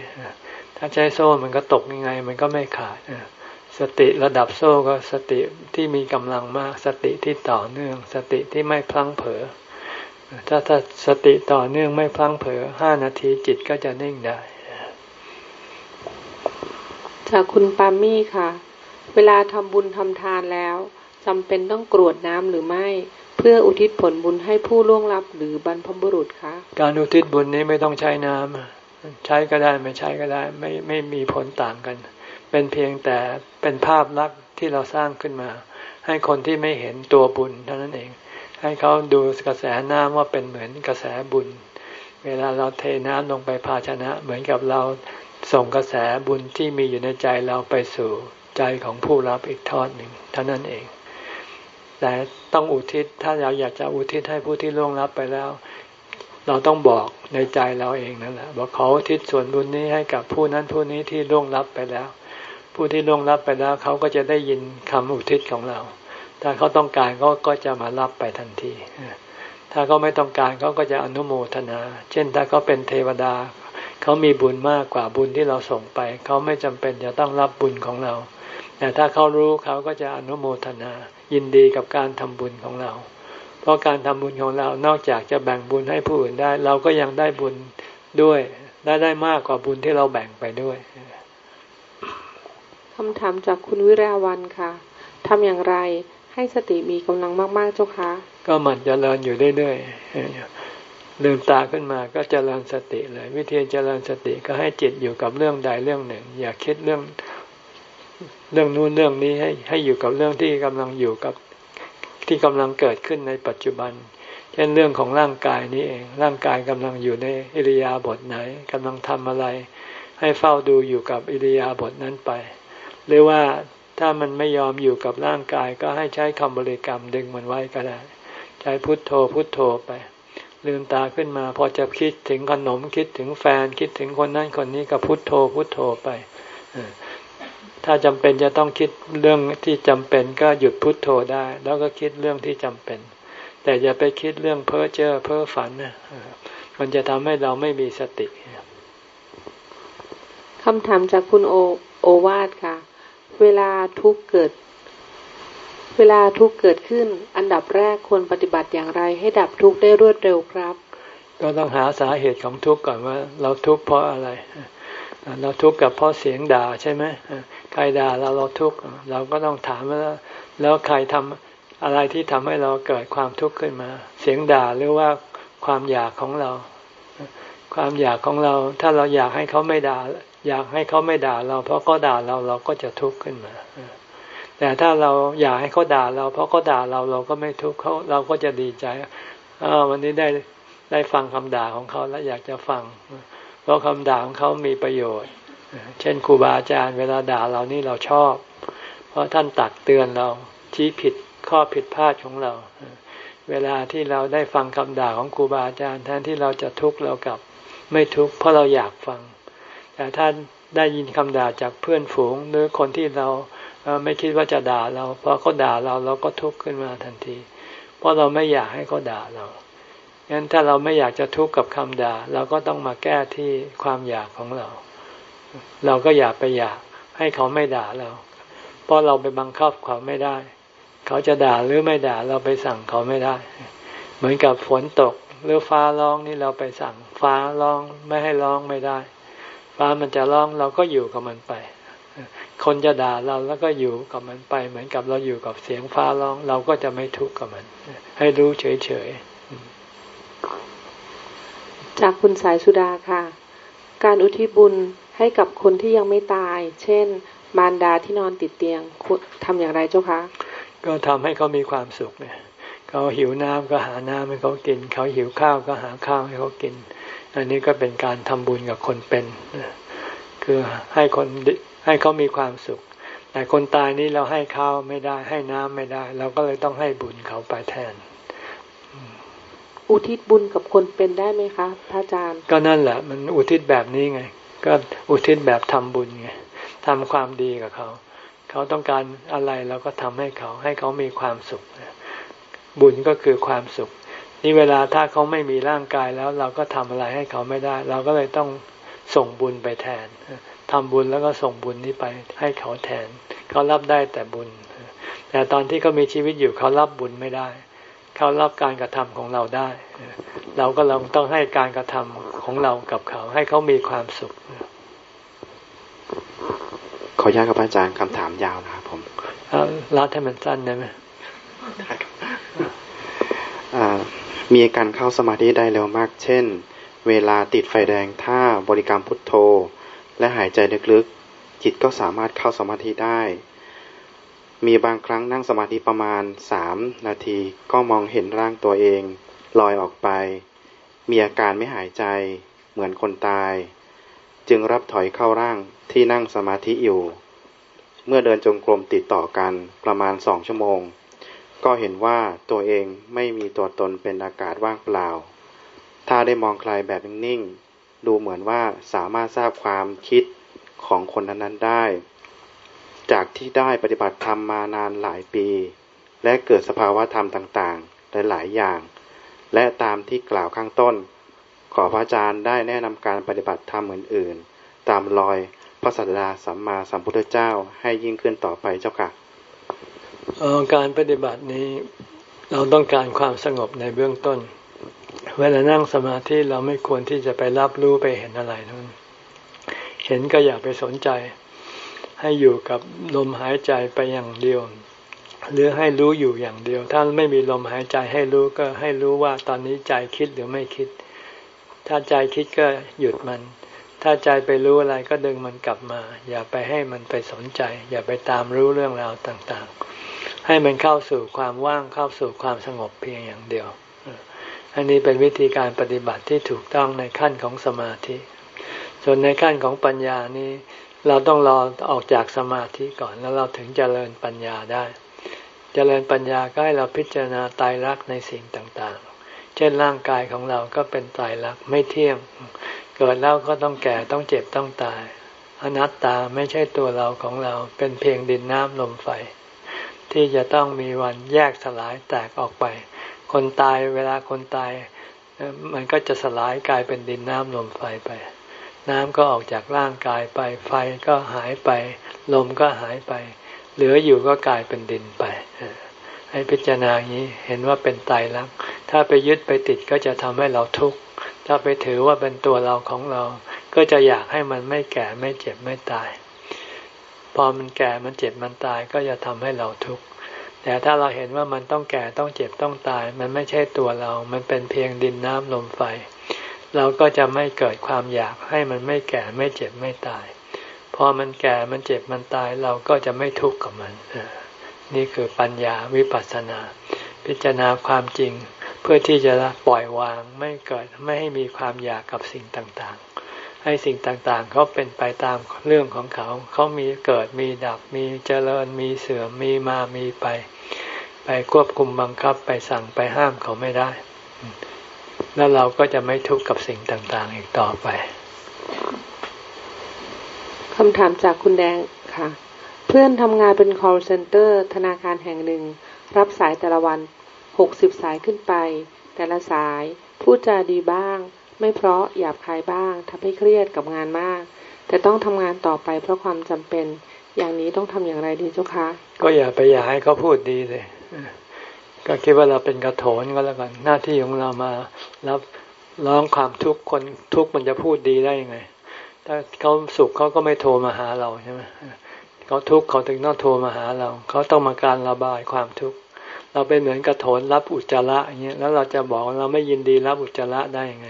ถ้าใช้โซ่มันก็ตกยังไง มันก็ไม่ขาดสติระดับโซ่ก็สติที่มีกำลังมาก สติที่ต่อเนื่อง สติที่ไม่พลั้งเผลอถ้าถ้าสติต่อเนื่องไม่พลั้งเผลอห้านาทีจิตก็จะนิ่งได้จากคุณปามี่ค่ะ เวลาทำบุญทำทานแล้ว จำเป็นต้องกรวดน้ำหรือไม่ เพื่ออุทิศผลบุญให้ผู้ล่วงลับหรือบรรพบุรุษคะการอุทิศบุญนี้ไม่ต้องใช้น้ำใช้ก็ได้ไม่ใช้ก็ได้ไม่ไม่มีผลต่างกัน เป็นเพียงแต่เป็นภาพลักษณ์ที่เราสร้างขึ้นมา ให้คนที่ไม่เห็นตัวบุญเท่านั้นเอง ให้เขาดูกระแสน้ำว่าเป็นเหมือนกระแสบุญ เวลาเราเทน้ำลงไปภาชนะ เหมือนกับเราส่งกระแสบุญที่มีอยู่ในใจเราไปสู่ใจของผู้รับอีกทอดหนึ่งเท่านั้นเอง แต่ต้องอุทิศถ้าเราอยากจะอุทิศให้ผู้ที่ล่วงรับไปแล้ว เราต้องบอกในใจเราเองนั่นแหละบอกขออุทิศส่วนบุญนี้ให้กับผู้นั้นผู้นี้ที่ล่วงรับไปแล้ว ผู้ที่ล่วงรับไปแล้วเขาก็จะได้ยินคำอุทิศของเรา ถ้าเขาต้องการก็ก็จะมารับไปทันที ถ้าเขาไม่ต้องการเขาก็จะอนุโมทนา เช่นถ้าเขาเป็นเทวดาเขามีบุญมากกว่าบุญที่เราส่งไป เขาไม่จำเป็นจะต้องรับบุญของเรา แต่ถ้าเขารู้เขาก็จะอนุโมทนา ยินดีกับการทำบุญของเรา เพราะการทำบุญของเรานอกจากจะแบ่งบุญให้ผู้อื่นได้ เราก็ยังได้บุญด้วยได้ได้มากกว่าบุญที่เราแบ่งไปด้วยคำถามจากคุณวิราวันค่ะทำอย่างไรให้สติมีกำลังมาก ๆ เจ้าคะ ก็หมั่นเจริญอยู่เรื่อยๆลืมตาขึ้นมาก็จเจริญสติเลย วิธีเจริญสติก็ให้จิตอยู่กับเรื่องใดเรื่องหนึ่ง อย่าคิดเรื่อง เรื่องนู้นเรื่องนี้ให้ให้อยู่กับเรื่องที่กำลังอยู่กับที่กำลังเกิดขึ้นในปัจจุบัน เช่นเรื่องของร่างกายนี้เอง ร่างกายกำลังอยู่ในอิริยาบถไหนกำลังทำอะไร ให้เฝ้าดูอยู่กับอิริยาบถนั้นไป หรือว่าถ้ามันไม่ยอมอยู่กับร่างกายก็ให้ใช้คำบริกรรมดึงมันไว้ก็ได้ ใช้พุทโธพุทโธไป ลืมตาขึ้นมา พอจะคิดถึงขนมคิดถึงแฟนคิดถึงคนนั้นคนนี้ก็พุทโธพุทโธไป ถ้าจำเป็นจะต้องคิดเรื่องที่จำเป็นก็หยุดพุดโทโธได้ แล้วก็คิดเรื่องที่จำเป็น แต่อย่าไปคิดเรื่องเพ้อเจ้อเพ้อฝันนะมันจะทำให้เราไม่มีสติคำถามจากคุณโอโอวาทค่ะ เวลาทุกเกิด เวลาทุกข์เกิดขึ้น อันดับแรกควรปฏิบัติอย่างไร ให้ดับทุกข์ได้รวดเร็วครับ ก็ต้องหาสาเหตุของทุกข์ก่อนว่า เราทุกข์เพราะอะไร เราทุกข์กับเพราะเสียงด่าใช่ไหม ใครด่าเราเราทุกข์เราก็ต้องถามว่าแล้วใครทำอะไรที่ทำให้เราเกิดความทุกข์ขึ้นมา เสียงด่าหรือว่าความอยากของเรา ความอยากของเรา ถ้าเราอยากให้เขาไม่ด่า อยากให้เขาไม่ด่าเรา เพราะก็ด่าเราเราก็จะทุกข์ขึ้นมาแต่ถ้าเราอยากให้เขาด่าเรา เพราะเขาด่าเราเราก็ไม่ทุกข์เขาเราก็จะดีใจอวันนี้ได้ได้ฟังคำด่าของเขาแล้วอยากจะฟัง เพราะคำด่าของเขามีประโยชน์ เช่นครูบาอาจารย์เวลาด่าเรานี่เราชอบ เพราะท่านตักเตือนเราชี้ผิดข้อผิดพลาดของเรา เวลาที่เราได้ฟังคำด่าของครูบาอาจารย์แทนที่เราจะทุกข์เรากับไม่ทุกข์เพราะเราอยากฟัง แต่ถ้าได้ยินคำด่าจากเพื่อนฝูงหรือคนที่เราไม่คิดว่าจะด่าเราพอเขาด่าเราเราก็ทุกข์ขึ้นมาทันที เพราะเราไม่อยากให้เขาด่าเรางั้นถ้าเราไม่อยากจะทุกข์กับคำด่า เราก็ต้องมาแก้ที่ความอยากของเรา เราก็อยากไปอยากให้เขาไม่ด่าเรา เพราะเราไปบังคับเขาไม่ได้ เขาจะด่าหรือไม่ด่าเราไปสั่งเขาไม่ได้ เหมือนกับฝนตกหรือฟ้าร้องนี่เราไปสั่ง ฟ้าร้องไม่ให้ร้องไม่ได้ ฟ้ามันจะร้องเราก็อยู่กับมันไป คนจะด่าเราแล้วก็อยู่กับมันไป เหมือนกับเราอยู่กับเสียงฟ้าร้อง เราก็จะไม่ทุกข์กับมัน ให้รู้เฉยๆจากคุณสายสุดาค่ะ การอุทิศบุญ ให้กับคนที่ยังไม่ตาย เช่น มารดาที่นอนติดเตียงทำอย่างไรเจ้าคะ ก็ทำให้เขามีความสุขเนี่ยเขาหิวน้ำก็หาน้ำให้เขากิน เขาหิวข้าวก็หาข้าวให้เขากิน อันนี้ก็เป็นการทำบุญกับคนเป็นคือให้คนให้เขามีความสุข แต่คนตายนี้เราให้ข้าวไม่ได้ให้น้ำไม่ได้ เราก็เลยต้องให้บุญเขาไปแทนอุทิศบุญกับคนเป็นได้ไหมคะพระอาจารย์ ก็นั่นแหละ มันอุทิศแบบนี้ไง ก็อุทิศแบบทำบุญไงทำความดีกับเขา เขาต้องการอะไรเราก็ทำให้เขา ให้เขามีความสุข บุญก็คือความสุข นี่เวลาถ้าเขาไม่มีร่างกายแล้ว เราก็ทำอะไรให้เขาไม่ได้ เราก็เลยต้องส่งบุญไปแทนทำบุญแล้วก็ส่งบุญนี้ไปให้เขาแทน เขารับได้แต่บุญ แต่ตอนที่เขามีชีวิตอยู่เขารับบุญไม่ได้ เขารับการกระทำของเราได้ เราก็เราต้องให้การกระทำของเรากับเขา ให้เขามีความสุข ขออนุญาตกับอาจารย์คำถามยาวนะครับผมรัดให้มันสั้นได้ไหมมีการเข้าสมาธิได้เร็วมาก เช่น เวลาติดไฟแดงถ้าบริกรรมพุทโธ และหายใจลึกๆจิตก็สามารถเข้าสมาธิได้ มีบางครั้งนั่งสมาธิประมาณสามนาที ก็มองเห็นร่างตัวเอง ลอยออกไป มีอาการไม่หายใจ เหมือนคนตาย จึงรับถอยเข้าร่างที่นั่งสมาธิอยู่ เมื่อเดินจงกรมติดต่อกันประมาณสองชั่วโมง ก็เห็นว่าตัวเองไม่มีตัวตนเป็นอากาศว่างเปล่า ถ้าได้มองใครแบบนิ่งๆดูเหมือนว่าสามารถทราบความคิดของคนนั้นๆได้ จากที่ได้ปฏิบัติธรรมมานานหลายปี และเกิดสภาวะธรรมต่างๆหลายๆอย่าง และตามที่กล่าวข้างต้น ขอพระอาจารย์ได้แนะนำการปฏิบัติธรรมอื่นๆ ตามรอยพระสัสดาสัมมาสัมพุทธเจ้าให้ยิ่งขึ้นต่อไปเจ้าค่ะการปฏิบัตินี้เราต้องการความสงบในเบื้องต้น เวลานั่งสมาธิเราไม่ควรที่จะไปรับรู้ไปเห็นอะไรนั่นเห็นก็อย่าไปสนใจ ให้อยู่กับลมหายใจไปอย่างเดียว หรือให้รู้อยู่อย่างเดียว ถ้าไม่มีลมหายใจให้รู้ก็ให้รู้ว่าตอนนี้ใจคิดหรือไม่คิด ถ้าใจคิดก็หยุดมัน ถ้าใจไปรู้อะไรก็ดึงมันกลับมา อย่าไปให้มันไปสนใจ อย่าไปตามรู้เรื่องราวต่างๆ ให้มันเข้าสู่ความว่างเข้าสู่ความสงบเพียงอย่างเดียว อันนี้เป็นวิธีการปฏิบัติที่ถูกต้องในขั้นของสมาธิ ส่วนในขั้นของปัญญานี้ เราต้องรอออกจากสมาธิก่อนแล้วเราถึงจเจริญปัญญาได้จเจริญปัญญาก็ให้เราพิจารณาตายรักในสิ่งต่างๆ เช่นร่างกายของเราก็เป็นตายรักไม่เที่ยง เกิดแล้วก็ต้องแก่ต้องเจ็บต้องตาย อนัตตาไม่ใช่ตัวเราของเราเป็นเพียงดินน้ำลมไฟ ที่จะต้องมีวันแยกสลายแตกออกไป คนตายเวลาคนตายมันก็จะสลายกลายเป็นดินน้ำลมไฟไป น้ำก็ออกจากร่างกายไป ไฟก็หายไป ลมก็หายไป เหลืออยู่ก็กลายเป็นดินไป ให้พิจารณาอย่างนี้เห็นว่าเป็นตายรัก ถ้าไปยึดไปติดก็จะทำให้เราทุกข์ ถ้าไปถือว่าเป็นตัวเราของเรา ก็จะอยากให้มันไม่แก่ไม่เจ็บไม่ตาย พอมันแก่มันเจ็บมันตายก็จะทำให้เราทุกข์ แต่ถ้าเราเห็นว่ามันต้องแก่ต้องเจ็บต้องตาย มันไม่ใช่ตัวเรา มันเป็นเพียงดินน้ำลมไฟ เราก็จะไม่เกิดความอยากให้มันไม่แก่ไม่เจ็บไม่ตาย พอมันแก่มันเจ็บมันตายเราก็จะไม่ทุกข์กับมัน นี่คือปัญญาวิปัสสนา พิจารณาความจริงเพื่อที่จะปล่อยวางไม่เกิดไม่ให้มีความอยากกับสิ่งต่างๆ ให้สิ่งต่างๆเขาเป็นไปตามเรื่องของเขา เขามีเกิดมีดับมีเจริญมีเสื่อมมีมามีไป ไปควบคุมบังคับไปสั่งไปห้ามเขาไม่ได้ แล้วเราก็จะไม่ทุกข์กับสิ่งต่างๆ อีกต่อไปคำถามจากคุณแดงค่ะ เพื่อนทำงานเป็น call center ธนาคารแห่งหนึ่ง รับสายแต่ละวันหกสิบสายขึ้นไป แต่ละสายพูดจาดีบ้าง ไม่เพราะหยาบคายบ้างทำให้เครียดกับงานมาก แต่ต้องทำงานต่อไปเพราะความจำเป็น อย่างนี้ต้องทำอย่างไรดีเจ้าคะ ก็อย่าไปอยากให้เขาพูดดีเลย ก็คิดว่าเราเป็นกระโถนก็แล้วกันหน้าที่ของเรามารับร้องความทุกข์คนทุกข์มันจะพูดดีได้ยังไง ถ้าเขาสุขเขาก็ไม่โทรมาหาเราใช่ไหมเขาทุกข์เขาถึงต้องโทรมาหาเรา เขาต้องมาการระบายความทุกข์เราเป็นเหมือนกระโถนรับอุจจาระอย่างเงี้ยแล้วเราจะบอกเราไม่ยินดีรับอุจจาระได้ยังไง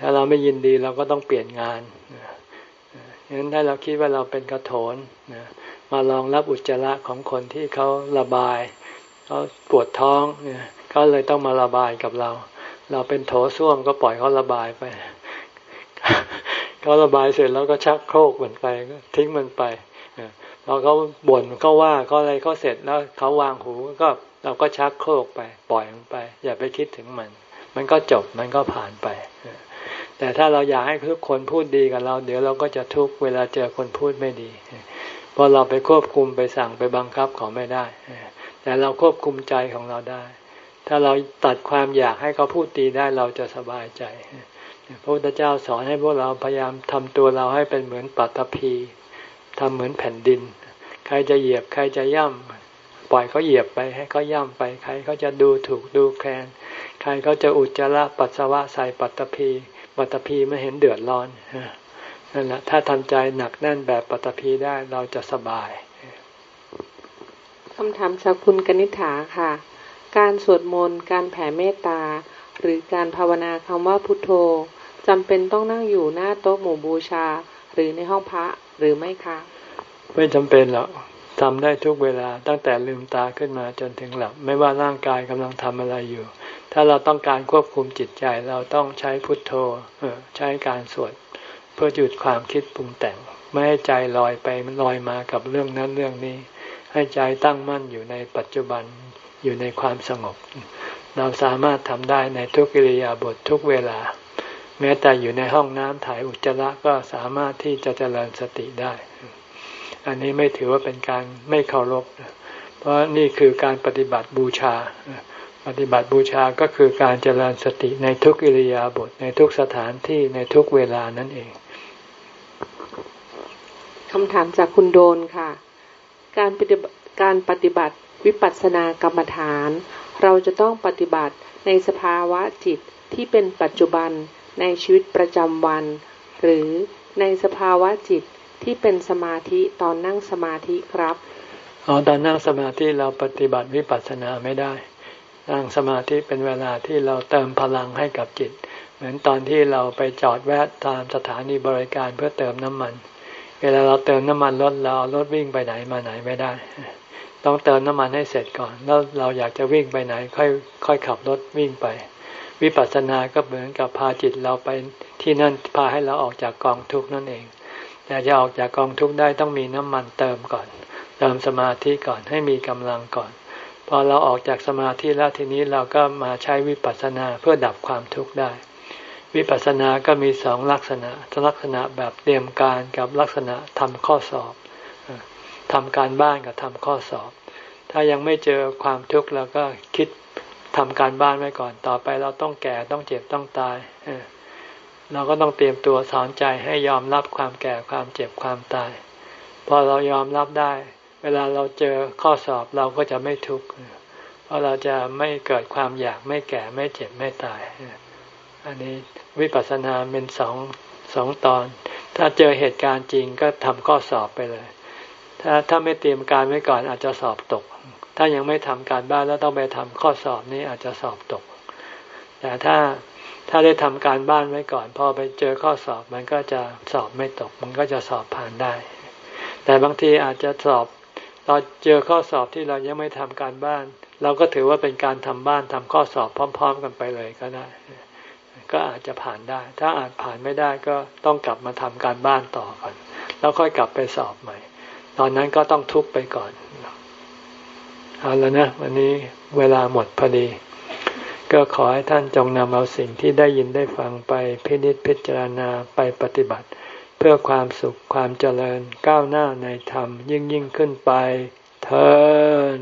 ถ้าเราไม่ยินดีเราก็ต้องเปลี่ยนงานฉะนั้นถ้าเราคิดว่าเราเป็นกระโถนมาลองรับอุจจาระของคนที่เขาระบาย เขาปวดท้องเนี่ยเขาเลยต้องมาระบายกับเรา เราเป็นโถส้วมก็ปล่อยเขาระบายไปเขาระบายเสร็จแล้วก็ชักโครกมันไปก็ทิ้งมันไปพอเขาบ่นเขาว่าเขาอะไรเขาเสร็จแล้วเขาวางหูก็เราก็ชักโครกไป ปล่อยมันไป อย่าไปคิดถึงมัน มันก็จบมันก็ผ่านไป แต่ถ้าเราอยากให้ทุกคนพูดดีกับเรา เดี๋ยวเราก็จะทุกเวลาเจอคนพูดไม่ดีเพราะเราไปควบคุมไปสั่งไปบังคับเขาไม่ได้ แต่เราควบคุมใจของเราได้ ถ้าเราตัดความอยากให้เขาพูดตีได้เราจะสบายใจ พระพุทธเจ้าสอนให้พวกเราพยายามทำตัวเราให้เป็นเหมือนปัตตภีทำเหมือนแผ่นดิน ใครจะเหยียบใครจะย่ำปล่อยเขาเหยียบไปให้เขาย่ำไป ใครเขาจะดูถูกดูแคลน ใครเขาจะอุจจาระปัสสาวะใส่ปัตตภีปัตตภีไม่เห็นเดือดร้อนนั่นแหละถ้าทำใจหนักแน่นแบบปัตตภีได้เราจะสบาย คำถามจากคุณกนิษฐาค่ะ การสวดมนต์ การแผ่เมตตา หรือการภาวนาคำว่าพุทโธจำเป็นต้องนั่งอยู่หน้าโต๊ะหมู่บูชา หรือในห้องพระหรือไม่คะ ไม่จำเป็นหรอกทำได้ทุกเวลาตั้งแต่ลืมตาขึ้นมาจนถึงหลับ ไม่ว่าร่างกายกำลังทำอะไรอยู่ ถ้าเราต้องการควบคุมจิตใจเราต้องใช้พุทโธใช้การสวดเพื่อหยุดความคิดปรุงแต่ง ไม่ให้ใจลอยไปลอยมากับเรื่องนั้นเรื่องนี้ ให้ใจตั้งมั่นอยู่ในปัจจุบันอยู่ในความสงบ เราสามารถทำได้ในทุกิริยาบททุกเวลา แม้แต่อยู่ในห้องน้ำถ่ายอุจจาระก็สามารถที่จะเจริญสติได้ อันนี้ไม่ถือว่าเป็นการไม่เคารพ เพราะนี่คือการปฏิบัติบูชา ปฏิบัติบูชาก็คือการเจริญสติในทุกิริยาบทในทุกสถานที่ในทุกเวลานั่นเองคำถามจากคุณโดนค่ะ การปฏิบัติการปฏิบัติวิปัสสนากรรมฐาน เราจะต้องปฏิบัติในสภาวะจิตที่เป็นปัจจุบันในชีวิตประจำวัน หรือในสภาวะจิตที่เป็นสมาธิตอนนั่งสมาธิครับอ๋อตอนนั่งสมาธิเราปฏิบัติวิปัสสนาไม่ได้ นั่งสมาธิเป็นเวลาที่เราเติมพลังให้กับจิต เหมือนตอนที่เราไปจอดแวะตามสถานีบริการเพื่อเติมน้ำมัน เวลาเราเติมน้ำมันรถเรารถวิ่งไปไหนมาไหนไม่ได้ ต้องเติมน้ำมันให้เสร็จก่อน แล้วเราอยากจะวิ่งไปไหน ค่อยค่อยขับรถวิ่งไป วิปัสสนาก็เหมือนกับพาจิตเราไปที่นั่นพาให้เราออกจากกองทุกข์นั่นเอง แต่จะออกจากกองทุกข์ได้ต้องมีน้ำมันเติมก่อน เติมสมาธิก่อนให้มีกำลังก่อนพอเราออกจากสมาธิแล้วทีนี้เราก็มาใช้วิปัสสนาเพื่อดับความทุกข์ได้ วิปัสสนาก็มีสองลักษณะลักษณะแบบเตรียมการกับลักษณะทำข้อสอบทำการบ้านกับทำข้อสอบ ถ้ายังไม่เจอความทุกข์เราก็คิดทำการบ้านไว้ก่อน ต่อไปเราต้องแก่ต้องเจ็บต้องตายเราก็ต้องเตรียมตัวสอนใจให้ยอมรับความแก่ความเจ็บความตาย พอเรายอมรับได้ เวลาเราเจอข้อสอบเราก็จะไม่ทุกข์เพราะเราจะไม่เกิดความอยากไม่แก่ไม่เจ็บไม่ตาย อันนี้วิปัสสนาเป็นสองสองตอน ถ้าเจอเหตุการณ์จริงก็ทำข้อสอบไปเลย ถ้าถ้าไม่เตรียมการไว้ก่อนอาจจะสอบตก ถ้ายังไม่ทำการบ้านแล้วต้องไปทำข้อสอบนี้อาจจะสอบตก แต่ถ้าถ้าได้ทำการบ้านไว้ก่อนพอไปเจอข้อสอบมันก็จะสอบไม่ตก มันก็จะสอบผ่านได้ แต่บางทีอาจจะสอบเราเจอข้อสอบที่เรายังไม่ทำการบ้าน เราก็ถือว่าเป็นการทำบ้านทำข้อสอบพร้อม ๆ กันไปเลยก็ได้ ก็อาจจะผ่านได้ ถ้าอาจผ่านไม่ได้ก็ต้องกลับมาทำการบ้านต่อก่อน แล้วค่อยกลับไปสอบใหม่ ตอนนั้นก็ต้องทุกไปก่อนเอาแล้วนะวันนี้เวลาหมดพอดี ก็ขอให้ท่านจงนำเอาสิ่งที่ได้ยินได้ฟังไปพินิจพิจารณาไปปฏิบัติ เพื่อความสุขความเจริญก้าวหน้าในธรรมยิ่งยิ่งขึ้นไปเทอ